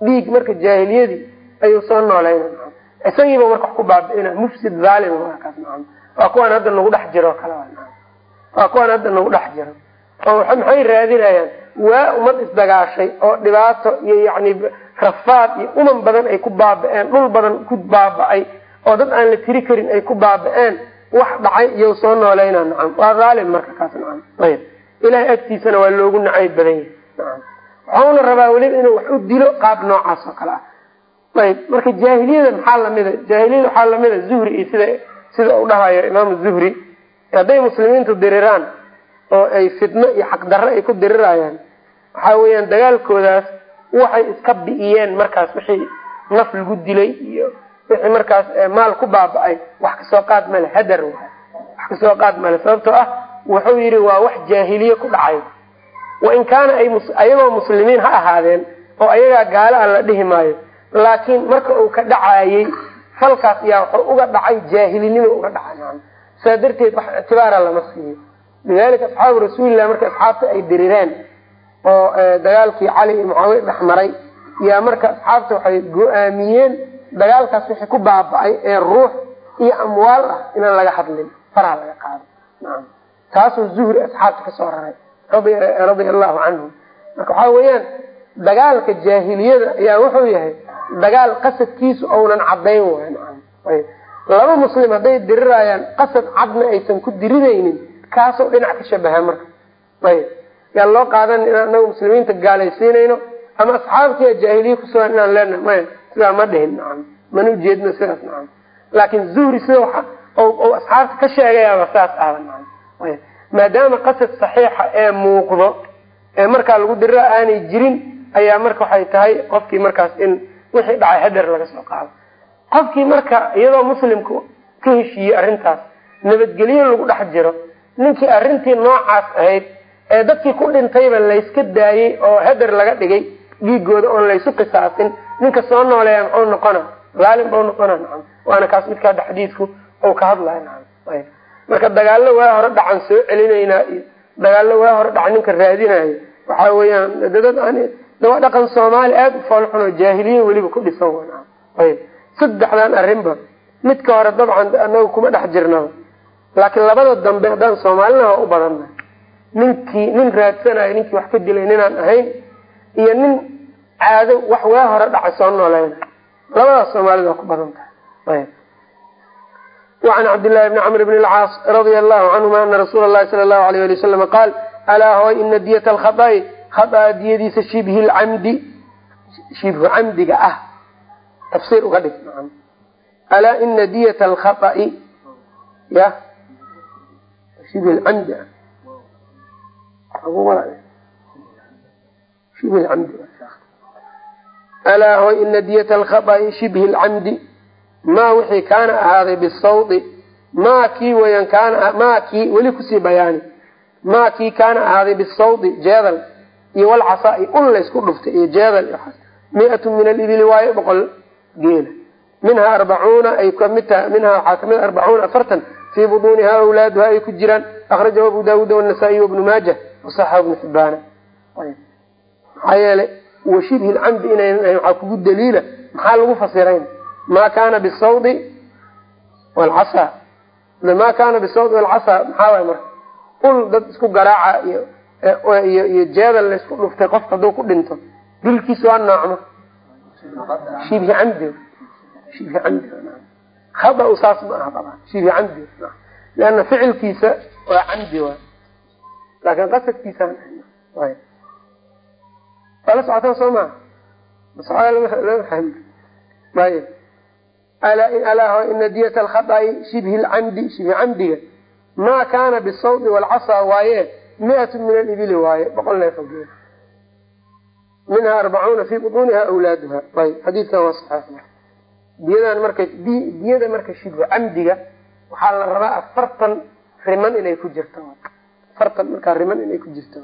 Dhiig marka jaahiliyadii ayuu soo noolayna nacam isagiiba marka wax ku baabi'ina mufsid dhaalim kaas nacam waa kuwaan hadda nagu dhex jiro kale waa kuwaan hadda nagu dhex jiro. Oo maxay raadinayaan? Waa ummad isdagaashay oo dhibaato iyo yani rafaad iyo uman badan ay ku baaba-een dhul badan ku baaba-ay oo dad aan la tiri karin ay ku baaba-een wax dhacay iyo soo noolayna nacam waa dhaalim marka kaas. Nacam ayb ilahay agtiisana waa loogu nacayb badan yahay. Nacam waxauna rabaa weliba inuu wax u dilo qaab noocaas oo kale ah. Ayb marka jaahiliyada maxaa lamida jaahiliyada waxaa lamida zuhri iyo sida sida uu dhahayo imaamu zuhri. Hadday muslimiintu diriraan oo ay fitno iyo xaqdarro ay ku dirirayaan waxa weeyaan dagaalkoodaas waxay iska bi'iyeen markaas wixii naf lagu dilay iyo wixii markaas maal ku baaba-ay. Wax ka soo qaad male hadar wax ka soo qaad male. Sababtoo ah wuxuu yidhi waa wax jaahiliye ku dhacay. Wain kaana ay ayagoo muslimiin ha ahaadeen oo ayagaa gaalo a la dhihi maayo laakiin marka uu ka dhacayey falkaas yaa wuxuu uga dhacay jaahilinimo uga dhacay. Saa darteed wax ictibaara lama siiyo. Lidalika asxaabu rasuulilah marka asxaabta ay dirireen oo dagaalkii cali iyo mucaawiya dhex maray. Yaa marka asxaabta waxay go'aamiyeen dagaalkaas wixii ku baaba-ay ee ruux iyo amwaal ah inaan laga hadlin faraha laga qaado. Taasuu zuhri asxaabta ka soo raray radia allahu canhum marka waxaa weeyaan dagaalka jaahiliyada ayaa wuxuu yahay dagaal qasadkiisu ounan cadayn waay laba muslim hadday dirirayaan qasad cadna aysan ku diriraynin kaasoo dhinac ka shabaha marka. Ayb yaa loo qaadan inaan anagu muslimiinta gaalaysiinayno ama asxaabtiia jaahiliya kusugan inaan leenahay maya sidaa ma dhihin nacam mana ujeedno sidaas nacam. Laakin zuhri sida asxaabta ka sheegayaaba saas ahba nacam ayb maadaama qasad saxiixa ee muuqdo ee markaa lagu dirira aanay jirin ayaa marka waxay tahay qofkii markaas in wixii dhacay hader laga soo qaado. Qofkii marka iyadoo muslimku ka heshiiyey arrintaas nabadgelyo lagu dhex jiro ninkii arrintii noocaas ahayd ee dadkii ku dhintayba layska daayey oo hader laga dhigay dhiigooda oon laysu qisaasin ninka soo nooleeya muxuu noqona dhaalim bau noqona nacam. Waana kaas midka hadda xadiidku uu ka hadlaya nacam. Marka dagaallo waa hore dhacan soo celinaynaa iyo dagaallo waa hore dhacan ninka raadinayo waxa weeyaan dadad waa dhaqan soomaali aada u foolxun oo jaahiliya weliba ku dhisan wa nacam. Ayb saddexdan arrinba midka hore dabcan anaga kuma dhex jirnaba. Laakiin labada dambe haddaan soomaalina waa u badanna ninkii nin raadsanayo ninkii wax ka dilay ninaan ahayn iyo nin caado wax waa hore dhacay soo nooleyn. Labadaas soomaalida waa ku badan tahay. Ayb. Wacan cabdillahi bni camr bn lcaas radia allahu canhuma ana rasuula lahi sala allahu alayh ali wasalama qaal alaa hooy ina diyata alkhaai khaaa diyadiisa shibhi lcamdi shibhu camdiga ah. Tafsiir uga dhig alaa ina diyata alkhaai ya shibhi lcamdi ah alaa hooy ina diyata alkhaai shibhi lcamdi maa wixii kaana ahaaday bisawdi maa kii weyan kaana maa kii weli ku sii bayaani maa kii kaana ahaaday bisawdi jeedal iyo walcasaa-i ul laysku dhuftay iyo jeedal mi-atun min alibili waayo boqol geela minhaa arbacuuna ay ka mid tahay minhaa waxaa ka mid arbacuuna afartan fii buduuniha awlaaduha ay ku jiraan akhrajahu abu daawuud wanasaa-iy wasaxa ibnu xibaana maxaa yeelay washibhi lcamdi inaynan ahayn waxaa kugu daliila maxaa lagu fasirayn ma kana bisawdi walcasa ma kana bisawdi walcasa maxaa waay marka ul dad isku garaaca iyo iyo jeedal laysku dhuftay qofka hadduu ku dhinto dilkiisa waa noocma shibhi camdi shibhi camdi khada saas ma aha aba shibhi camdi leana ficilkiisa waa camdi waay laakin qasadkiisa waa la socotaan soo maa masocoda lama fahmi. Ayb alaa ma kana bisawdi walcasa waaye miatu min alibili waaye boqol neefo geel minha arbacuuna fi buطuniha awlaaduha ayb marka diyada camdiga waxaa la rabaa afartan riman inay ku jirto afartan markaa riman inay ku jirto.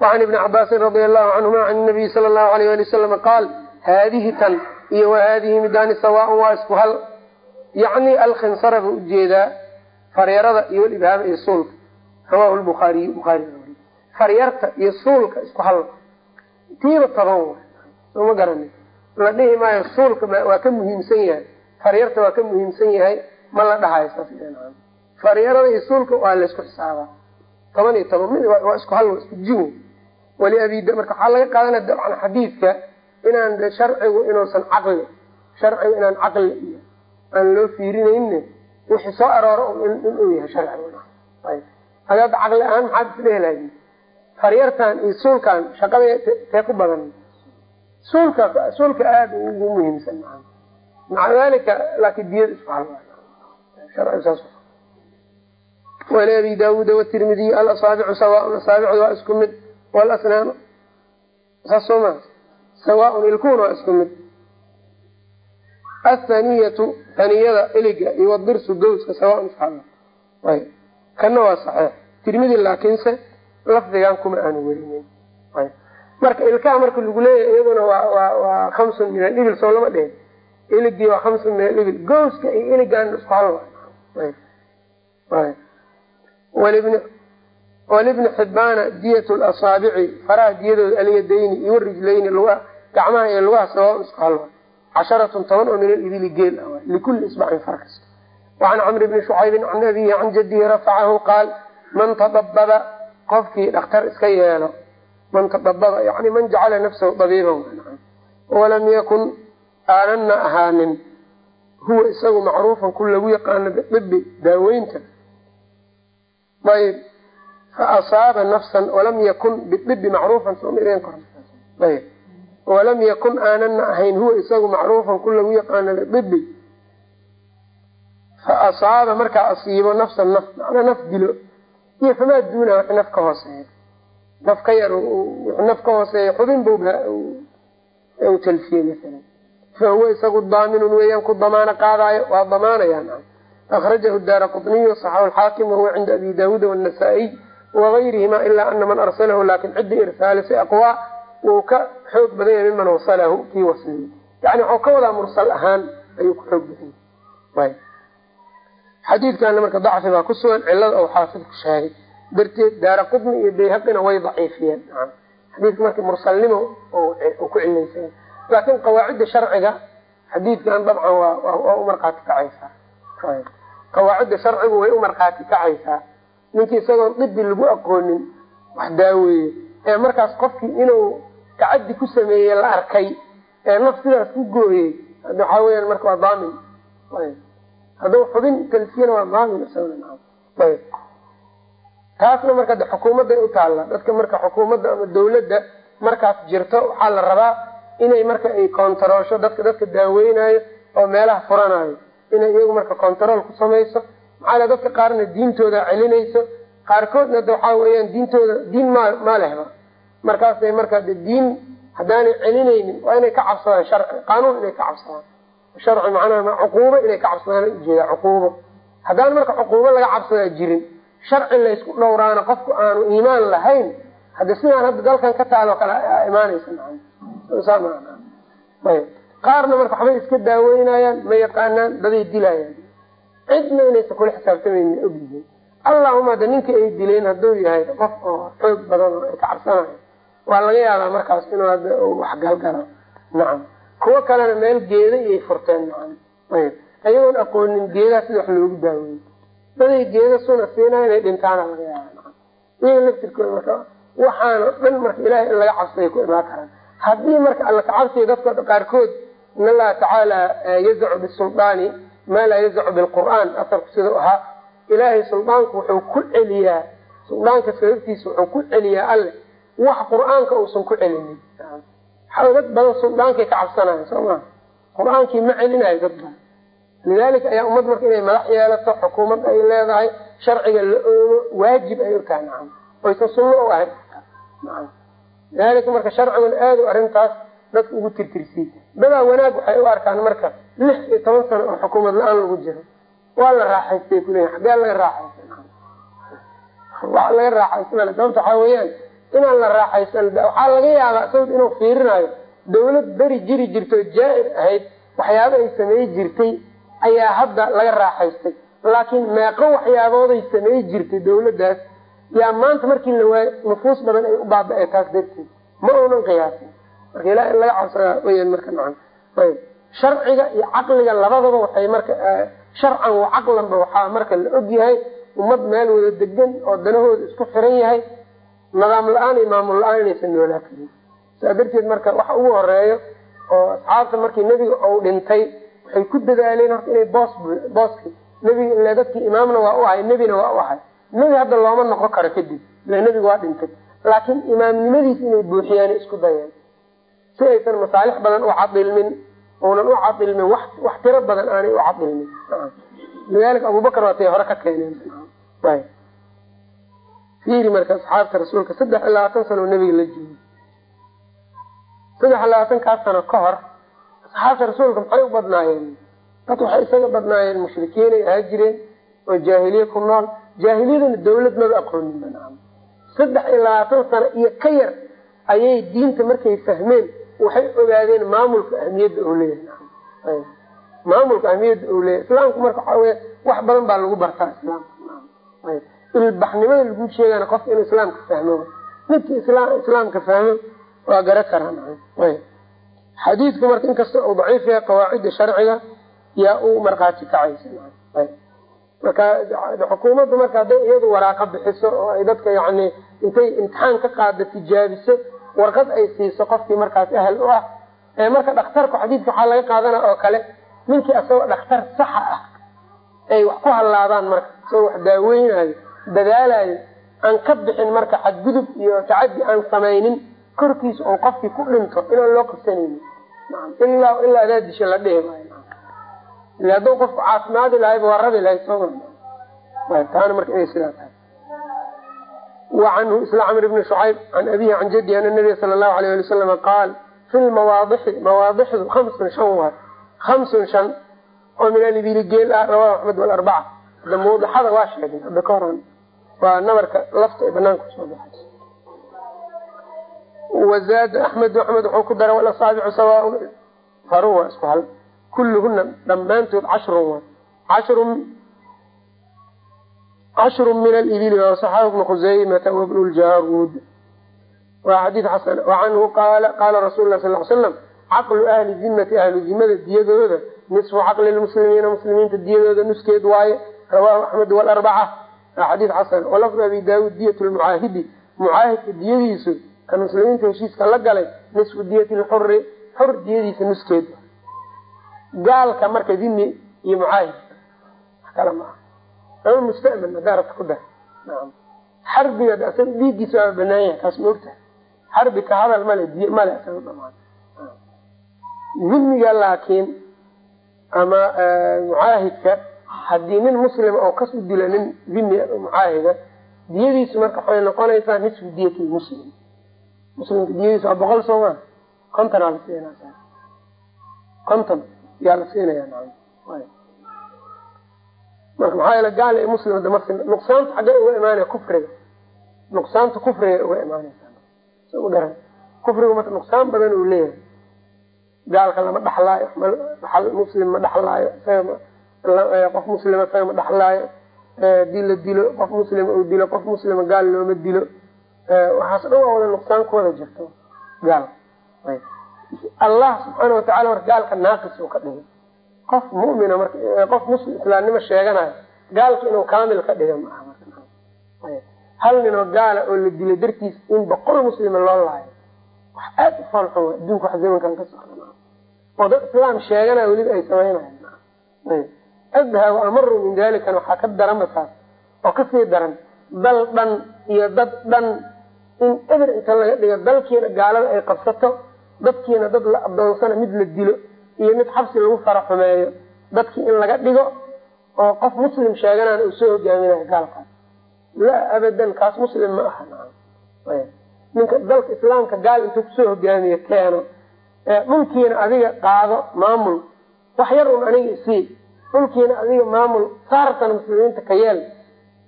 Wacan ibni cabaasin radia allahu canhuma can nabiyi sala allahu alayh ali wasalama qaal haadihi tan iyo wa haadihi midaani sawaaun waa isku hal. Yacni alkhinsara buu u jeedaa faryarada iyo walibhaama iyo suulka. Rawahu lbukhaariy buhaari faryarta iyo suulka isku hal. Tiiba toban wa sooma garani. La dhihi maayo suulka waa ka muhiimsan yahay. Faryarta waa ka muhiimsan yahay ma la dhahayo saas faryarada iyo suulka waa laysku xisaabaa. Toban iyo toban mid waa isku hal isku jin. Waliabi marka waxaa laga qaadanaya dabcan xadiidka inaan sharcigu inuusan caqli sharcigu inaan caqli iyo aan loo fiirinayne wixii soo arooro inuu yahay sharcigu. Hadaad caqli ahaan maxaad isdhehelay faryartan iyo suulkan shaqada tee ku badan. Suulka suulka aada ugu muhiimsan maca dalika laakin diyada isku hal saas walabi daawuuda watirmidiy alasaabicu sawaaun asaabicdu waa isku mid walasnaanu saas soo maa sawaaun ilkuuna waa isku mid. Athaniyatu taniyada eliga iyo wadirsu gowska sawaaun isxaala ayb kana waa saxeix tirmidi laakiinse lafdigan kuma aanu werinin ayb marka ilkaha marka lagu leeyahay iyaduna waa waa khamsun min alibil soo lama dhehen iligii waa khamsun min walibni xibbaana diyat lasaabici faraha diyadooda alyadayni iyo rijlayni gacmaha iyo lugaha sawaaun isku hal casharatun toban oo min alibili geel ah likulli isbacin far kasta. Wacan camri bni shucaybin can abihi can jadihi rafacahu qaal man tadababa qofkii dhakhtar iska yeelo man tadababa yani man jacala nafsahu dabiiban walam yakun aanana ahaanin. Huwa isagu macruufan ku lagu yaqaano bidibi daaweynta ayb fa asaaba nafsan walam yakun bidibi macruufan ayb walam yakun aanana ahayn huwa isagu macruufan ku lagu yaqaano bidibi fa markaa asiibo nafsan naf macnaa naf dilo. Iyo famaa duuna wix naf ka hooseeya naf ka yar naf ka hooseeya xubin bu talfiye masalan. Fa huwa isagu daaminun weeyaan ku damaano qaadaayo waa damaanayaan akrajahu daara qطniy صaxahu xaakim wahuwa cinda abi daawuud wالnasaa-iy wagayrihima ilaa ana man arsalahu lakin cidii irsaalisa aqwaa wuu ka xoog badan yahay miman wasalahu kii wasliye yani waxuu ka wadaa mursal ahaan ayuu ku xoog badan yahay xadiidkana marka dacfi baa ku sugan cilada ou xaafidku sheegay darteed daara qطni iyo bayhaqina way daciifiyeen xadiidka marka mursalnimo ku cilaysa laakin qawaacidda sharciga xadiidkan dabcan waa u markaati kacaysaa qawaacidda sharcigu way u markhaati kacaysaa. Ninkii isagoon dibi lagu aqoonin wax daaweeye ee markaas qofkii inuu tacadi ku sameeyey la arkay ee naf sidaas ku gooyey waxaa weyaan marka waa daamin. Hadduu xubin talfiyana waa daamin ayb. Taasna marka de xukuumadday u taalla dadka marka xukuumadda ama dawladda markaas jirto waxaa la rabaa inay marka ay kontaroolsho dadka dadka daaweynayo oo meelaha furanayo inay iyagu marka control ku samayso. Maxaa dadka qaarna diintooda celinayso. Qaarkoodna de waxaa weeyaan diintooda diin ma ma lehba. Markaasay marka de diin haddaanay celinaynin waa inay ka cabsadaan sharci qaanuun inay ka cabsadaan. Sharci macnaha cuquubo inay ka cabsadaan ujeeda cuquubo. Haddaan marka cuquubo laga cabsadaa jirin sharci laysku dhowraana qofku aanu iimaan lahayn hadda sidaan hadda dalkan ka taalo kale imaanaysa qaarna marka waxbay iska daaweynayaan ma yaqaanaan daday dilayaan cidna inaysan kula xisaabtamaynin ogyihiin allahuma hadda ninka ay dileen hadduu yahay qof oo xoog badan oo ay ka cabsanayo waa laga yaabaa markaas inuu hadda wax galgalo. Nacam kuwo kalena meel geeda iyay furteen nacam ayb ayagoon aqoonin geedaha sida wax loogu daaweeyey daday geeda suna siinaa inay dhintaana laga yaaba nacam iyaga laftirkooda marka waxaana dhan marka ilahay in laga cabsaya ku imaan karaan. Haddii marka alla kacabsiya dadka qaarkood in allaha tacaala yazacu bisuldaani maa laa yazacu bilqur'aan asarku sidau ahaa ilaahay suldaanku wuxuu ku celiyaa suldaanka sababtiisa wuxuu ku celiyaa alle wax qur'aanka uusan ku celinin dad badan suldaankay ka cabsanayan soo maa qur'aankii ma celinayo dad badan lidalika ayaa ummad marka inay madax yeelato xukuumad ay leedahay sharciga la oogo waajib ay u tahay nacam oysan sunno u ahayn nacam lidalika marka sharciguna aada u arrintaas dadka ugu tirtirsiy dadaa wanaag waxay u arkaan marka lix iyo toban sano oo xukuumad la'aan lagu jiro. Waa la raaxaystay kuleeyihin xaggee laga raaxaystay wax laga raaxaysana sababta waxaa weeyaan inaan la raaxaysan waxaa laga yaabaa sababta inuu fiirinayo dawlad beri jiri jirto jaa-ir ahayd waxyaaba ay samey jirtay ayaa hadda laga raaxaystay. Laakiin meeqo waxyaabooday samey jirtay dawladdaas yaa maanta markii la waayo nufuus badan ay u baaba-e taas darteed. Ma uunan qiyaasin marka ilaah in laga cabsadaa weyan marka nacam ayb sharciga iyo caqliga labadaba waxay marka sharcan wa caqlanba waxaa marka la og yahay ummad meel wada degan oo danahooda isku xiran yahay nidaam la'aan iyo maamul la'aan inaysan noolaa karin saa darteed marka waxa ugu horeeyo oo asxaabta markii nebiga uu dhintay waxay ku dadaaleen horta inay boos booski nebiga ile dadkii imaamna waa u ahay nebina waa u ahay. Nebi hadda looma noqon karo kadib ile nebiga waa dhintay. Laakiin imaamnimadiis inay buuxiyaan isku dayeen si aysan masaalix badan u cadilmin uunan u cadilmin wax tiro badan aanay u cadilmin lidalika abubakar waatay hore ka keeneen. Fiiri marka asxaabta rasuulka saddex iyo labaatan sano nebiga la joogay saddex iyo labaatankaas sano ka hor asxaabta rasuulka maxay u badnaayeen? Dad waxay isaga badnaayeen mushrikiinay ahaa jireen oo jaahiliye ku nool. Jaahiliyadana dawlad maba aqoonin saddex iyo labaatan sano iyo ka yar ayay diinta markay fahmeen waxay ogaadeen maamulka ahmiyadda oo leeyahay. Maamulka ahmiyadda oo leeyahay. Islaamku marka waxaa wey wax badan baa lagu bartaa islaamka. Ilbaxnimada lagu sheegana qofka inuu islaamka fahmo. Ninkii islaamka fahmo waa gara karaa xadiidku marka inkasta uu daciif yahay qawaacida sharciga yaa uu markhaati kacaysa. Marka xukuumaddu marka hadday iyadu waraaqa bixiso oo ay dadka yani intay imtixaan ka qaado tijaabiso warqad ay siiso qofkii markaas ahal u ah ee marka dhakhtarku xadiidka waxaa laga qaadana oo kale ninkii asagoo dhakhtar saxa ah ay wax ku hallaabaan marka isagoo wax daaweynayo dadaalayo aan ka bixin marka xadgudub iyo tacadi aan samaynin korkiisa oo qofkii ku dhinto inaan loo qabsanaynin. Ilaa ilaa adaa disha la dhihi maayo. Ila hadduu qofku caafimaadi lahayba waa rabi lahay soo taana marka inay sidaa anhu isla cmr bni shucayb an abihi an jaddi an nabiya sal lahu alay ali waslam qaal fi lmawaadixi mawaadixdu hamsun shan waay hamsun shan oo min alibili geel ah rawahu axmed alarbaca hadda mawduxada waa sheegay hadda ka horan waa nabarka lafta ee banaanka ku soo baxay wazaada axmedu axmed wuxuu ku daray walasaabicu sawaaun faru waa isku hal kulluhuna dhammaantood cashrun waa cashrun cashru min alibili waصaxahu bnu khuzaymata wabnu ljaruud waa xadiid xasan wacanhu qaala qaala rasul lah sal slam caqlu ahli zimati ahlu zimada diyadooda nisfu caqli lmuslimiina muslimiinta diyadooda nuskeed waaye rawahu axmed wlarbaca waa xadiid xasan walafdu abi daawuud diyat lmucaahidi mucaahidka diyadiisu kan muslimiinta heshiiska la galay nisfu diyati lxuri xur diyadiisa nuskeed gaalka marka dimi iyo mucaahid ama mustaman hadaa rabta ku dar xarbiga asaga dhiiggiisa waa banaan yahay kaas ma ogtahay xarbi ka hadal male diy male isaga dhamaan dhimiga laakiin ama mucaahidka haddii nin muslima oo kas dila nin dhimi mucaahida diyadiisu marka waxay noqonaysaa nisfu diyat lmuslim muslimka diyadiisu waa boqol soo maa kontonaa la siinaa konton yaa la siinaya marka maxaa yeele gaal iyo muslim ada marsi nuqsaanta xaggee uga imaanaya kufriga. Nuqsaanta kufriga uga imaanaysa soma garan. Kufrigu marka nuqsaan badan uu leeyahay. Gaalka lama dhaxlaayo muslim ma dhaxlaayo isaga qof muslima sagama dhexlaayo haddii la dilo qof muslima uu dilo qof muslima gaal looma dilo. Waxaas dhan waa wada nuqsaan ku wada jirto gaal. Allah subxaana watacala marka gaalka naaqis uu ka dhigay qof mumina qof muslim islaamnimo sheeganayo gaalka inuu kaamil ka dhiga maaha hal ninoo gaala oo la dilay dartiis in boqol muslima loo laayo wax aada u falxun adduunka wax zamankan ka socda oo dad islaam sheeganaya weliba ay samaynayan adha amaru min dalikan waxaa ka daranba taas oo ka sii daran dal dhan iyo dad dhan in eber inta laga dhigo dalkiina gaalada ay qabsato dadkiina dad la adoonsana mid la dilo iyo mid xabsi lagu fara xumeeyo dadkii in laga dhigo oo qof muslim sheeganana uu soo hogaaminayo gaalkaas laa abadan kaas muslim ma aha ninka dalka islaamka gaal intuu ku soo hogaamiyo keeno dhulkiina adiga qaado maamul wax yar un aniga isii dhulkiina adiga maamul saartan muslimiinta ka yeel.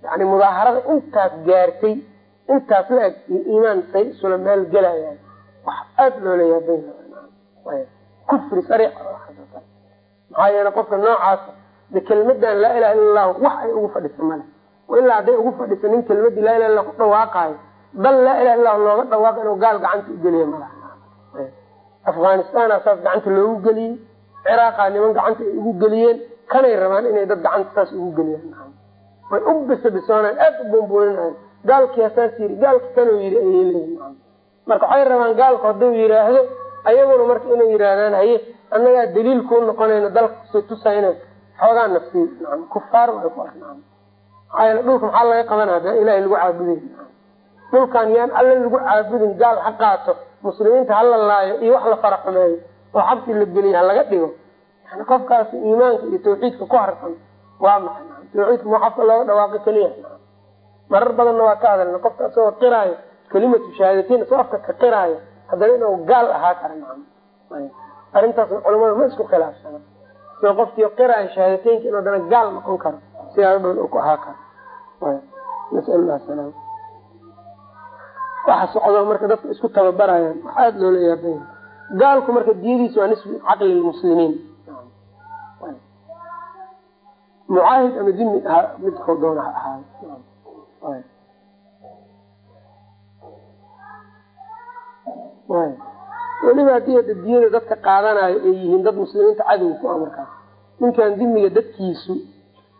Yani mudaaharada intaas gaartay intaas la eg iyo iimaan say isula meel gelayaan wax aada loo leeyahay kufri sariix maxaa yeele qofka noocaas de kelmadan laa ilaha illa allahu wax ay ugu fadhisa male ilaa hadday ugu fadhisa nin kelmadii laa ilah illa ku dhawaaqaayo dal laa ilaha illahu looga dhawaaqo inuu gaal gacanta u mala afghanistan saas gacanta loogu geliyey ciraaqa niman gacanta ay ugu geliyeen kanay rabaan inay dad gacanta saas ugu geliyaan. Way u bisabisoonaan aada u boonbooninayan gaalkii saas yiri gaalki kanuu yiri ayay leeyihiin marka waxay rabaan gaalku hadduu yiraahdo ayaguna marka inay yiraahdaan haye annagaa daliil kuu noqonayna dalka ku sii tusayna xoogaa nafsiy naam kufaar way ku arnaan maxaa yeele dhulka maxaa laga qabanaa dee ilahay lagu caabuday dhulkan yaan alle lagu caabudin gaal ha qaato muslimiinta hala laayo iyo wax la fara xumeeyo oo xabsi la geliyo ha laga dhigo. Yani qofkaas iimaanka iyo tawxiidka ku harsan waa maxay tawxiidka ma xafka looga dhawaaqo keliya marar badanna waa ka hadalna qofka isagoo qiraayo kalimatu shahaadatiin isoo afka ka qiraayo haddana inuu gaal ahaa kara maa arrintaasna culamada ma isku khilaafsana soo qofkii qiraayo shahaadateynka inuu haddana gaal noqon karo sidaa dhowl uu ku ahaa karo waxa socdo marka dadka isku tababarayaan wax aada loola yaabaya gaalku marka diyadiisa waa nisbi caqli lmuslimiin mucaahid ama dimi ahaa midkoo doona ha ahaado weliba haddii ada diyada dadka qaadanayo ay yihiin dad muslimiinta cadow ku ah markaas. Ninkan dimiga dadkiisu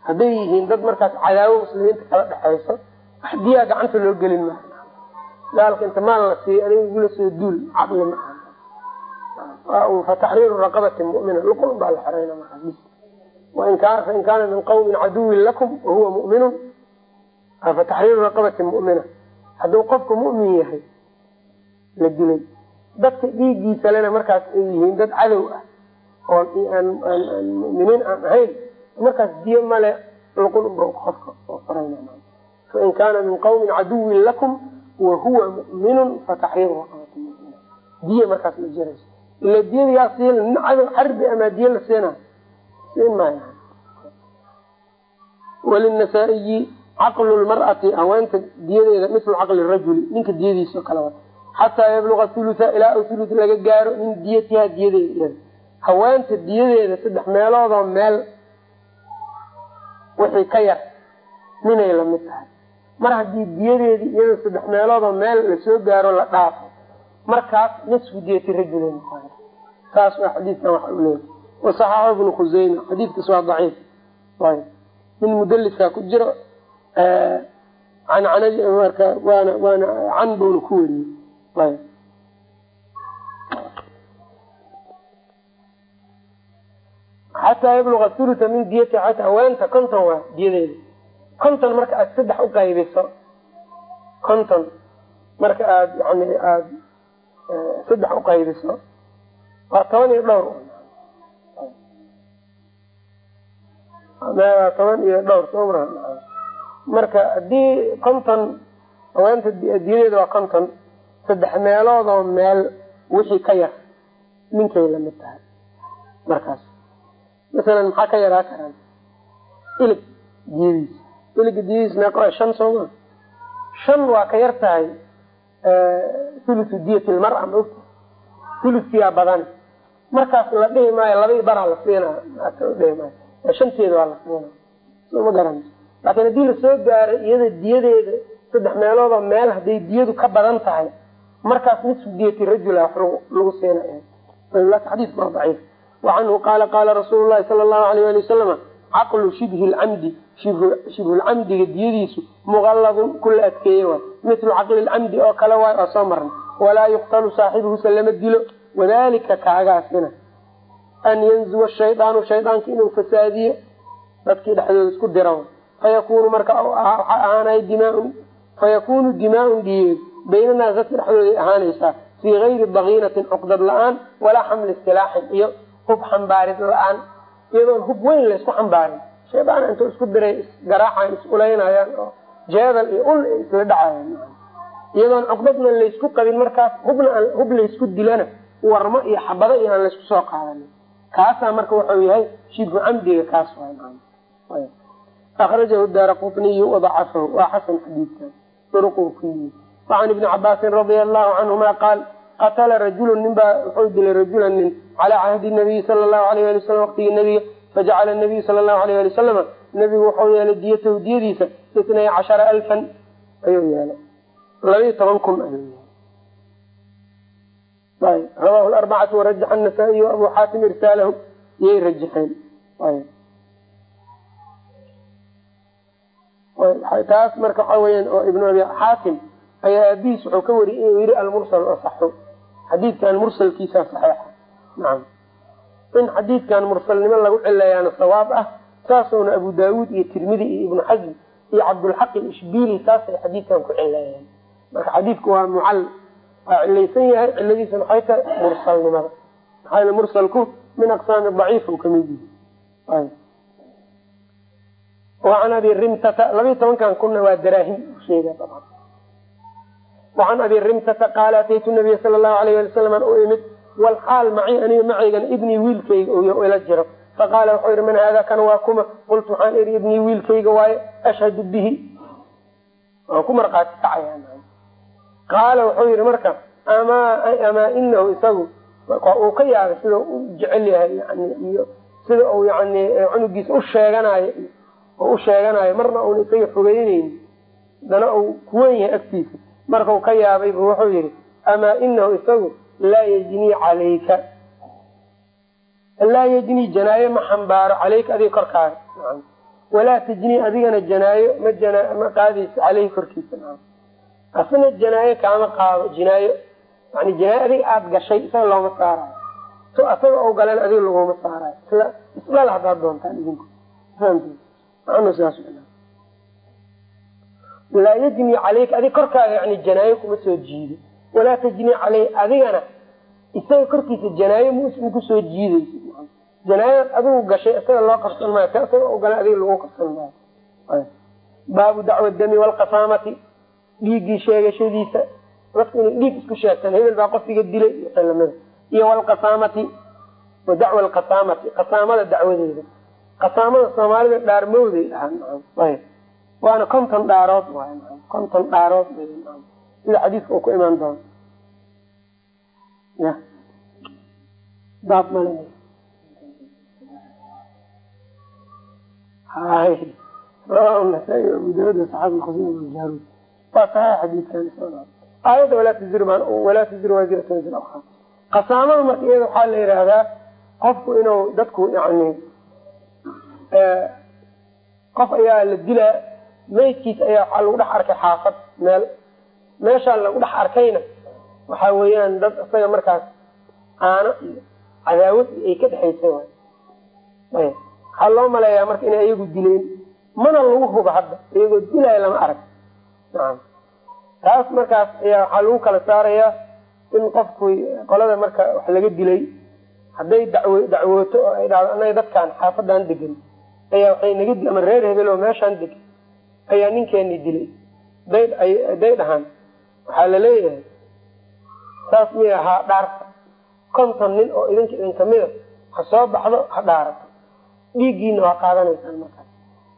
hadday yihiin dad markaas cadaawo muslimiinta kala dhexayso wax diyaa gacanta loo gelin maayo gaalka inta maal la siiyo aniga igula soo duul caqli ma aha. Fa taxriiru raqabati mumina luqun baa la xoreyna markaas fain kaana min qawmin caduwin lakum wahuwa muminun fa taxriiru raqabati mumina. Hadduu qofku mumin yahay la dilay dadka dhiigiisa lena markaas ay yihiin dad cadow ah oo muminiin aan ahayn markaas diyo male luqun unba qofka oo xoreyna fain kaana min qawmin caduwin lakum wahuwa muminun fataxriiru raqabati markaas la jirayso ila diyada yaa nin cadow xarbi amaa diya la siina. Siin maayo walinasaa-iyi caqlu lmar'ati haweenta diyadeeda mislu caqli rajuli ninka diyadiisa kale wa xataa yabluga hulutha ilaa u thuluth laga gaaro min diyatiha diyadeeda haweenta diyadeeda saddex meeloodoo meel wixii ka yar ninay la mid tahay. Mar haddii diyadeedii iyadoo saddex meeloodoo meel la soo gaaro la dhaafo markaas nisfu diyati rajulin saas waa xadiidkan waxa u leeyahy wasaxaaxu ibnu khuseyma xadiidkaas waa daciif. Min mudaliskaa ku jiro marka waana waana can buuna ku weriyey ayb xataa yabluga thulutha min diyati xata haweenta konton waa diyadeeda konton marka aad saddex u qaybiso konton marka aad yani aada saddex u qaybiso waa toban iyo dhowr. Waa toban iyo dhowr soma marka haddii konton haweenta diyadeeda waa konton saddex meeloodoo meel wixii ka yar ninkay la mid tahay. Markaas. Masalan maxaa ka yaraa karaan ilig diyadiisa iliga diyadiisa meeqa waa shan sooma shan waa ka yar tahay thuluthu diyati lmara ma ogta? Thulutkiyaa badan markaas la dhihi maayo laba i baraa la siinaa dhihi maayo. Shanteeda waa la siina soma garan. Laakiin haddii la soo gaaro iyada diyadeeda saddex meeloodoo meel hadday diyadu ka badan tahay markaas nisfu diyati rajula wax lagu siinaya laakin xadiisku waa daciif. Wacanhu qaala qaala rasuulu llahi sala allahu alayh ali wasalama caqlu shibhi lcamdi shibhulcamdiga diyadiisu muqalladun kula adkeeye waay mitlu caqli lcamdi oo kale waay oo soo marna. Walaa yuqtalu saaxibuhusa lama dilo. Wadalika kaagaasina an yanzuwa shaydaanu shaydaanka inuu fasaadiyo dadkii dhexdooda isku dira. Fayakunu marka waxaa ahaanaya dimaaun fayakunu dimaaun dhiyeed baynanaas dadka dhexdooday ahaanaysaa fii gayri dakiinatin cuqdad la'aan walaa xamli silaaxin iyo hub xambaarid la'aan iyadoon hub weyn laysku xambaarin shaydaan intuu isku diray isgaraacayan is-ulaynayaan oo jeedal iyo ul isla dhacayan iyadoon cuqdadna laysku qabin markaas hubna hub laysku dilana warmo iyo xabado iyo aan laysku soo qaadanin kaasaa marka wuxuu yahay shibhu camdiga kaas akrajahu daara quniyu wadacafahu waa xasan xadiidkan duruquu ku yimi wacan ibni cabaasin radia allahu canhuma qaal qatala rajulu nin baa wuxuu dilay rajulan nin calaa cahdi nabiyi sala allahu alayh ali wasalam waqtigii nabiga fajacala nabiyu sala allahu alayh ali wasalama nabigu wuxuu yeelay diyatahu diyadiisa itnay cashara alfan ayuu yeelay labiyo toban kun rawahu arbacatu warajaxa nasaa-iy abu xaatim irsaalahu yay rajaxeen taas marka waxa weyan oo ibnu abi xaatim ayaa aabihiis wuxuu ka wariyay inuu yihi almursal asaxu xadiidkan mursalkiisa saxiixa nacam in xadiidkan mursalnimo lagu cileeyaana sawaab ah saasuna abu daawuud iyo tirmidi iyo ibnu xasm iyo cabdulxaq ishbili saasay xadiidkan ku cileeyeen marka xadiidku waa mucal waa cilaysan yahay ciladiisa maxay tahay? Mursalnimada. Maxaa yl mursalku min aqsaami daciif uu ka mid yahay. Wacan abi rimtata labiyi tobankan kuna waa daraahim sheega wacan abi rimtata qaala ataytu nabiya sala allahu alayh ali wasalam an u imid walxaal maci aniga macaygan ibnii wiilkayga ila jiro faqaala wuxuu yihi man haada kan waa kuma qultu waxaan ihi ibnii wiilkayga waaye ashhadu bihi waan ku markaati kacaya qaala wuxuu yihi marka amaa inahu isagu uu ka yaabay sida u jecel yahay iyo sida uu yani cunugiisa u u sheeganayo marna uuna isaga fogeyneyni dana uu kuwen yahay agtiisa markau ka yaabay bu wuxuu yihi amaa inahu isagu laa yajnii calayka? Laa yajnii janaayo ma xambaaro caleyka adiga korkaaga walaa tajnii adigana janaayo ma qaadayso caleyhi korkiisa. Asna janaayo kaama qaado jinaayo yani jinaayo adiga aada gashay isaga looma saarayo. So asaga oo galan adiga laguma saarayo. Sida isdhal hadaad doontaan idinku laa yajnii caleyka adiga korkaaga yani janaayo kuma soo jiido walaa tajnii caleyh adigana isaga korkiisa janaayo maku soo jiidaysid. Janaayaad adigu gashay isaga loo qabsan maayo ka isaga oo galan adiga lagu qabsan maayo. Baabu dacwa dami walqasaamati dhiiggii sheegashadiisa. Dadku inay dhiig isku sheegtaan hebel baa qofiga dilay iyo lamida iyo walqasaamati wa dacwa alqasaamati qasaamada dacwadeeda. Qasaamada soomaalida dhaarmowday dhahaan waana konton dhaarood konton dhaarood sida xadiiska uu ku imaan doono. Ya. Baab mal waa saxiix xadiidkan aayadda walaa tazir walaa tazir waasiratan wazira ukhra qasaamada marka iyada waxaa la yidhaahdaa qofku inuu dadku yani qof ayaa la dilaa maydkiis ayaa waxaa lagu dhex arkay xaafad meel meeshaa lagu dhex arkayna waxa weeyaan dad isaga markaas aano iyo cadaawad ay ka dhexaysay waay. Ayb. Waxaa loo maleeyaa marka inay iyagu dileen mana lagu hubo hadda iyagoo dilaya lama arag. Nacam taas markaas ayaa waxaa lagu kala saarayaa in qofku qolada marka wax laga dilay hadday daw dacwooto oo ay dhahdo anaga dadkaan xaafadan degan ayaa waxay naga ama reer hebel oo meeshaan degan ayaa ninkeeni dilay hadday dhahaan waxaa la leeyahay saas miy ahaa dhaarta. Konton nin oo idinka idin kamida ha soo baxdo ha dhaarato. Dhiiggiina waa qaadanaysaan markaas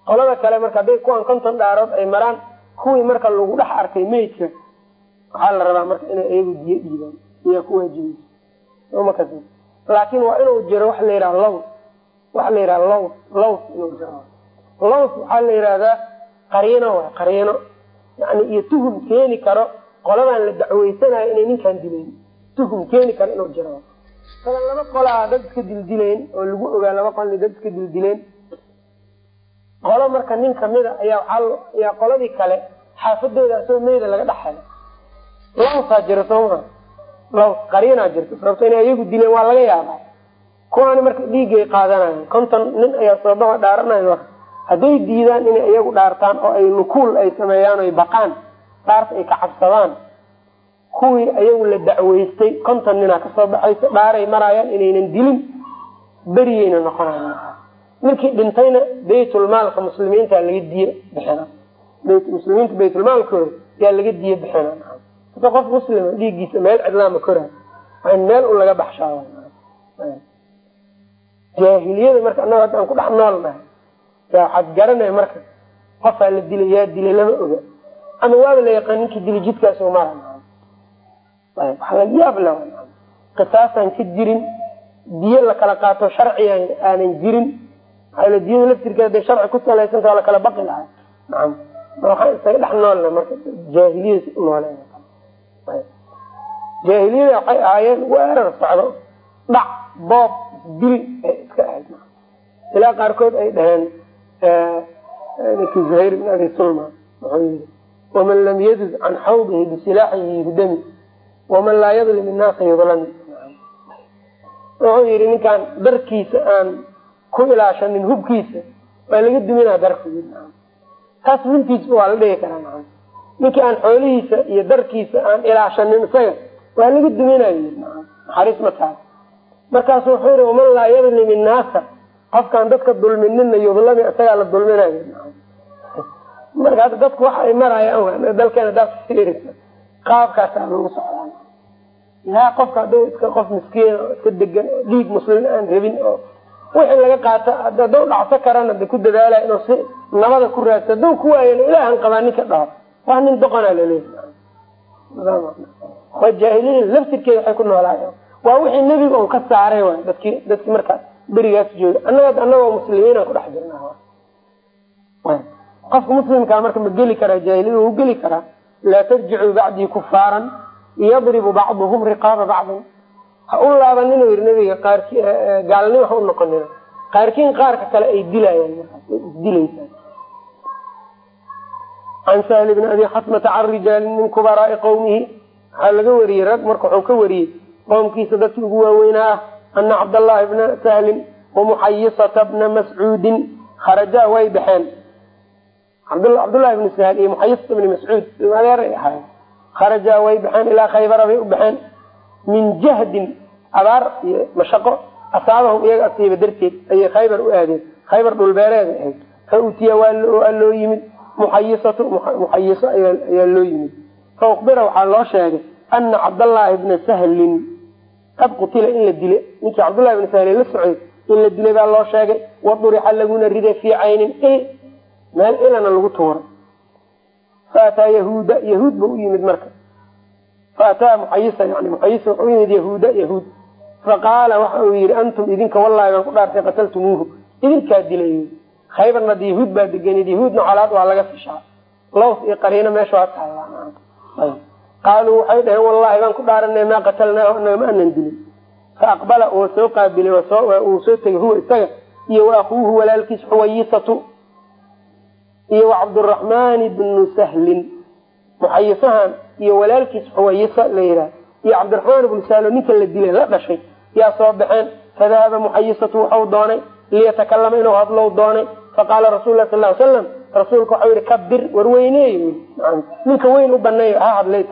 qolada kale marka hadday kuwan konton dhaarood ay maraan kuwii marka lagu dhex arkay meydka waxaa la rabaa marka inay iyagu diyo dhiibaan iyaa ku waajibaysa laakiin waa inuu jiro wax la yidhaha labo waxaa la yidhaha low lows inuu jiro. Lows waxaa la yidhahdaa qariino waay qariino yani iyo tuhum keeni karo qoladan la dacweysanayo inay ninkaan dileen. Tuhum keeni karo inuu jiro. Kada laba qolaa dad iska dildileen oo lagu ogaa laba qol dad iska dildileen. Qolo marka nin kamida ayaa ayaa qoladii kale xaafadooda asagoo meyda laga dhexhelay lawsaa jira sooma laws qariinaa jirta sababto inay iyagu dileen waa laga yaabaa. Kuwaani marka dhiigay qaadanayo. Konton nin ayaa soodaba dhaaranayo hadday diidaan inay iyagu dhaartaan oo ay nukuul ay sameeyaan oy baqaan dhaarta ay ka cabsadaan kuwii iyagu la dacweystay konton ninaa ka soo baxaysa dhaaray maraayaan inaynan dilin beriyeyna noqonayan ninkii dhintayna baytulmaalka muslimiinta laga diye bixina. Muslimiinta baytulmaalkooda yaa laga diye bixina. Ata qof muslima dhiiggiisa meel cidlaama kora waa meel un laga baxshaa jaahiliyada marka anaga hadda aan ku dhex nool waxaad garanaya marka qofaa la dilay yaa dilay lama oga ama waaba la yaqaan ninkii dilay jidkaas mara waxa la yaab le qisaasaan ka jirin diyo lakala qaato sharciga aanan jirin. Maxaa diyada laftirkeeda haday sharci ku salaysanta waa lakala baqi lahaa. Naam. Waxaan isaga dhex noolna marka jaahiliyada si unoole jaahiliyada waxay ahaayeen weerar socdo dhac boob dil ay iska ahayd. Ilaa qaarkood ay dhaheen ninkii zuhayr ibn abi sulma wuxuu yii waman lam yadud can xawdihi bisilaaxihi yuhdami waman laa yadlim innaasa yudlami wuxuu yihi ninkaan darkiisa aan ku ilaashanin hubkiisa waa laga duminaa darka taas runtiisa waa la dhigi karaa ninkii aan xoolihiisa iyo darkiisa aan ilaashanin isaga waa laga duminayo naxariis ma tahay. Markaasu wuxuu yihi waman laa yadlim innaasa qofkaan dadka dulminina yudlami isagaa la dulminayo marka dadku waxa ay marayaan dalkeena daas qaabkaasaa lagu socdaa ilaa qofka haduu iska qof miskiin oo iska degan oo dhiig muslimiin aan rabin oo wixii laga qaato haduu dhacso karana de ku dadaalaya inuu si nabada ku raadsa haduu ku waayana ilaahan qabaa ninka dhaho. Waa nin doqonaa laleeyahy waa jaahiliyada laftirkeeda waxay ku noolaayeen waa wixii nebiga un ka saaray waay dadki dadki markaas berigaas jooga. Annaga annagoo muslimiinaan ku dhex jirna qofka muslimkaa marka ma geli karaa jaahiliyada wuu geli karaa. Laa tarjicuu bacdii kufaaran yadribu bacduhum riqaaba bacdin. Ha u laabanin yii nabiga qaarki gaalnimo ha u noqonina qaarkiin qaarka kale ay dilayaan isdilaysaa can sahli bni abi xasmata can rijaalin min kubaraai qowmihi waxaa laga wariyey rag marka wuxuu ka wariyey qoomkiisa dadkii ugu waaweynaa ah ana cabdallahi bna sahlin wamuxayisata bna mascuudin kharajaa way baxeen cabdullahi bni sahl iyo muxayisata bni mascuud adeeray ahaayeen kharajaa way baxeen ilaa khaybara bay u baxeen min jahdin abaar iyo mashaqo asaabahum iyaga asiiba darteed ayay khaybar u aadeen khaybar dhulbeereeda ahayd fa utiya waa loo yimid muxayisatu muxayiso ayaa loo yimid fa ukbira waxaa loo sheegay ana cabdallaahi bna sahlin qad qutila in la dile. Ninkii cabdullahi bna sahlin la socday in la dilay baa loo sheegay wadurixa laguna riday fii caynin. Il meel ilana lagu tuuray. Faataa yahuuda yahuud ba u yimid marka. Faataa muxayisa yani muxayisa wuxuu u yimid yahuuda yahuud. Faqaala waxa uu yihi antum idinka wallahi baan ku dhaartay qataltumuuhu. Idinkaa dilay. Khaybarna ad yahuud baa deganid yahuudna colaad waa laga fishaa. Laws iyo qariino meesha waa taalla qaaluu waxay dhaheen wallahi baan ku dhaaranay maa qatalnaahu anan dilin fa aqbala wuu soo qaabilay wuu soo tegay huwa isaga iyo wa akuuhu walaalkiis xuwayisatu iyo wa cabduraxmaan bnu sahlin muxayisahan iyo walaalkiis xuwayisa la yihaha iyo cabdiraxmaan ibnu sahlo ninka la dilay la dhashay yaa soo baxeen fadahaba muxayisatu waxau doonay liyatakalama inuu hadlow doonay faqaala rasul lah sal slam rasuulka waxau yihi kabir warweyneey. Ninka weyn u baneey ha hadlay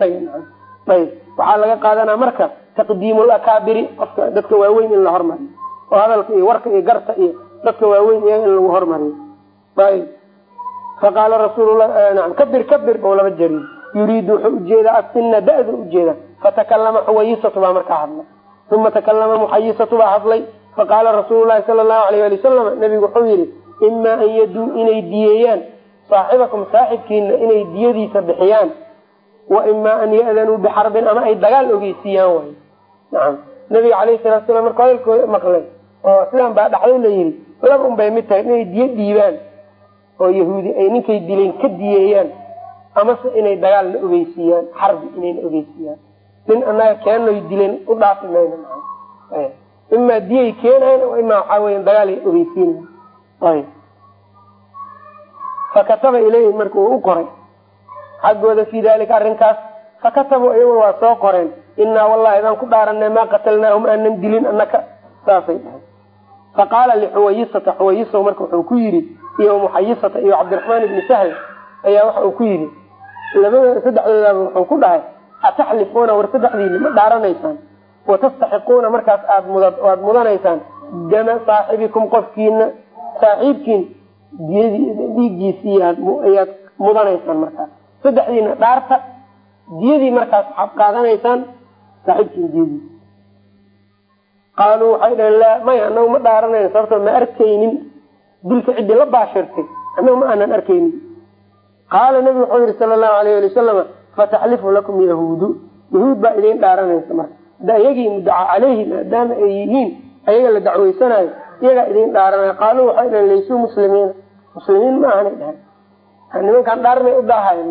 ayb waxaa laga qaadanaa marka taqdiimul akaabiri qofka dadka waaweyn in la hormariyo. Oo hadalka iyo warka iyo garta iyo dadka waaweyn iyaga in lagu hormariyo. Ayb faqaala rasuullam kabir kabir bau laba jari yuriidu wuxuu u jeedaa asina da-da ujeeda fatakalama xuwayisatu baa markaa hadlay. Uma takalama muxayisatu baa hadlay. Faqaala rasuulu lahi sala allahu alayh ali wasalam nabigu wuxuu yihi imaa an yaduu inay diyeeyaan saaxibakum saaxibkiina inay diyadiisa bixiyaan wa imaa an ya'danuu bixarbin ama ay dagaal ogeysiiyaan way nacam nabiga calayhi salatu salam marka hadalkooda maqlay oo sidan baa dhaxday la yihi laba un bay mid tahay inay diyo dhiibaan oo yahuudi ay ninkay dileen ka diyeeyaan amase inay dagaal na ogeysiiyaan xarbi inayna ogeysiiyaan nin anaga keenoy dileen u dhaafi mayno imaa diyay keenayan imaa waxaa weya dagaalay ogeysiinayan fakataba ilayhi marka u qoray xaggooda fii dalika arrinkaas fakatabu iyaguna waa soo qoreen inaa wallahi idaan ku dhaaranay maa qatalnaahum aanan dilin anaka saasay dhahay. Faqaala lixuwayisata xuwayiso marka wuxuu ku yidhi iyo muxayisata iyo cabdiraxmaan ibni sahl ayaa waxa uu ku yidhi. Labada saddexdoodaaba wuxuu ku dhahay ataxlifuuna war saddexdiina ma dhaaranaysaan? Watastaxiquuna markaas aad mud waad mudanaysaan? Dama saaxibikum qofkiina saaxiibkiin dhiiggiisii ayaad mudanaysaan markaas saddexdiina dhaarta diyadii markaas waxaad qaadanaysaan saaxiibkiin diyadiis qaaluu waxay dhaheen laa maya anagu ma dhaaranayno sababtoo ma arkaynin. Dilka ciddii la baashirtay anagu ma aanan arkaynin. Qaala nabigu wuxuu yihi sala allahu alayh ali wasalama fataxlifu lakum yahuudu. Yahuud baa idiin dhaaranaysa marka. Hadda iyagii muddaca caleyhi maadaama ay yihiin ayaga la dacweysanayo iyagaa idiin dhaaranaya qaaluu waxay dhaheen laysuu muslimiina muslimiin ma ahanay dhahan nimankaan dhaaranay u daahayan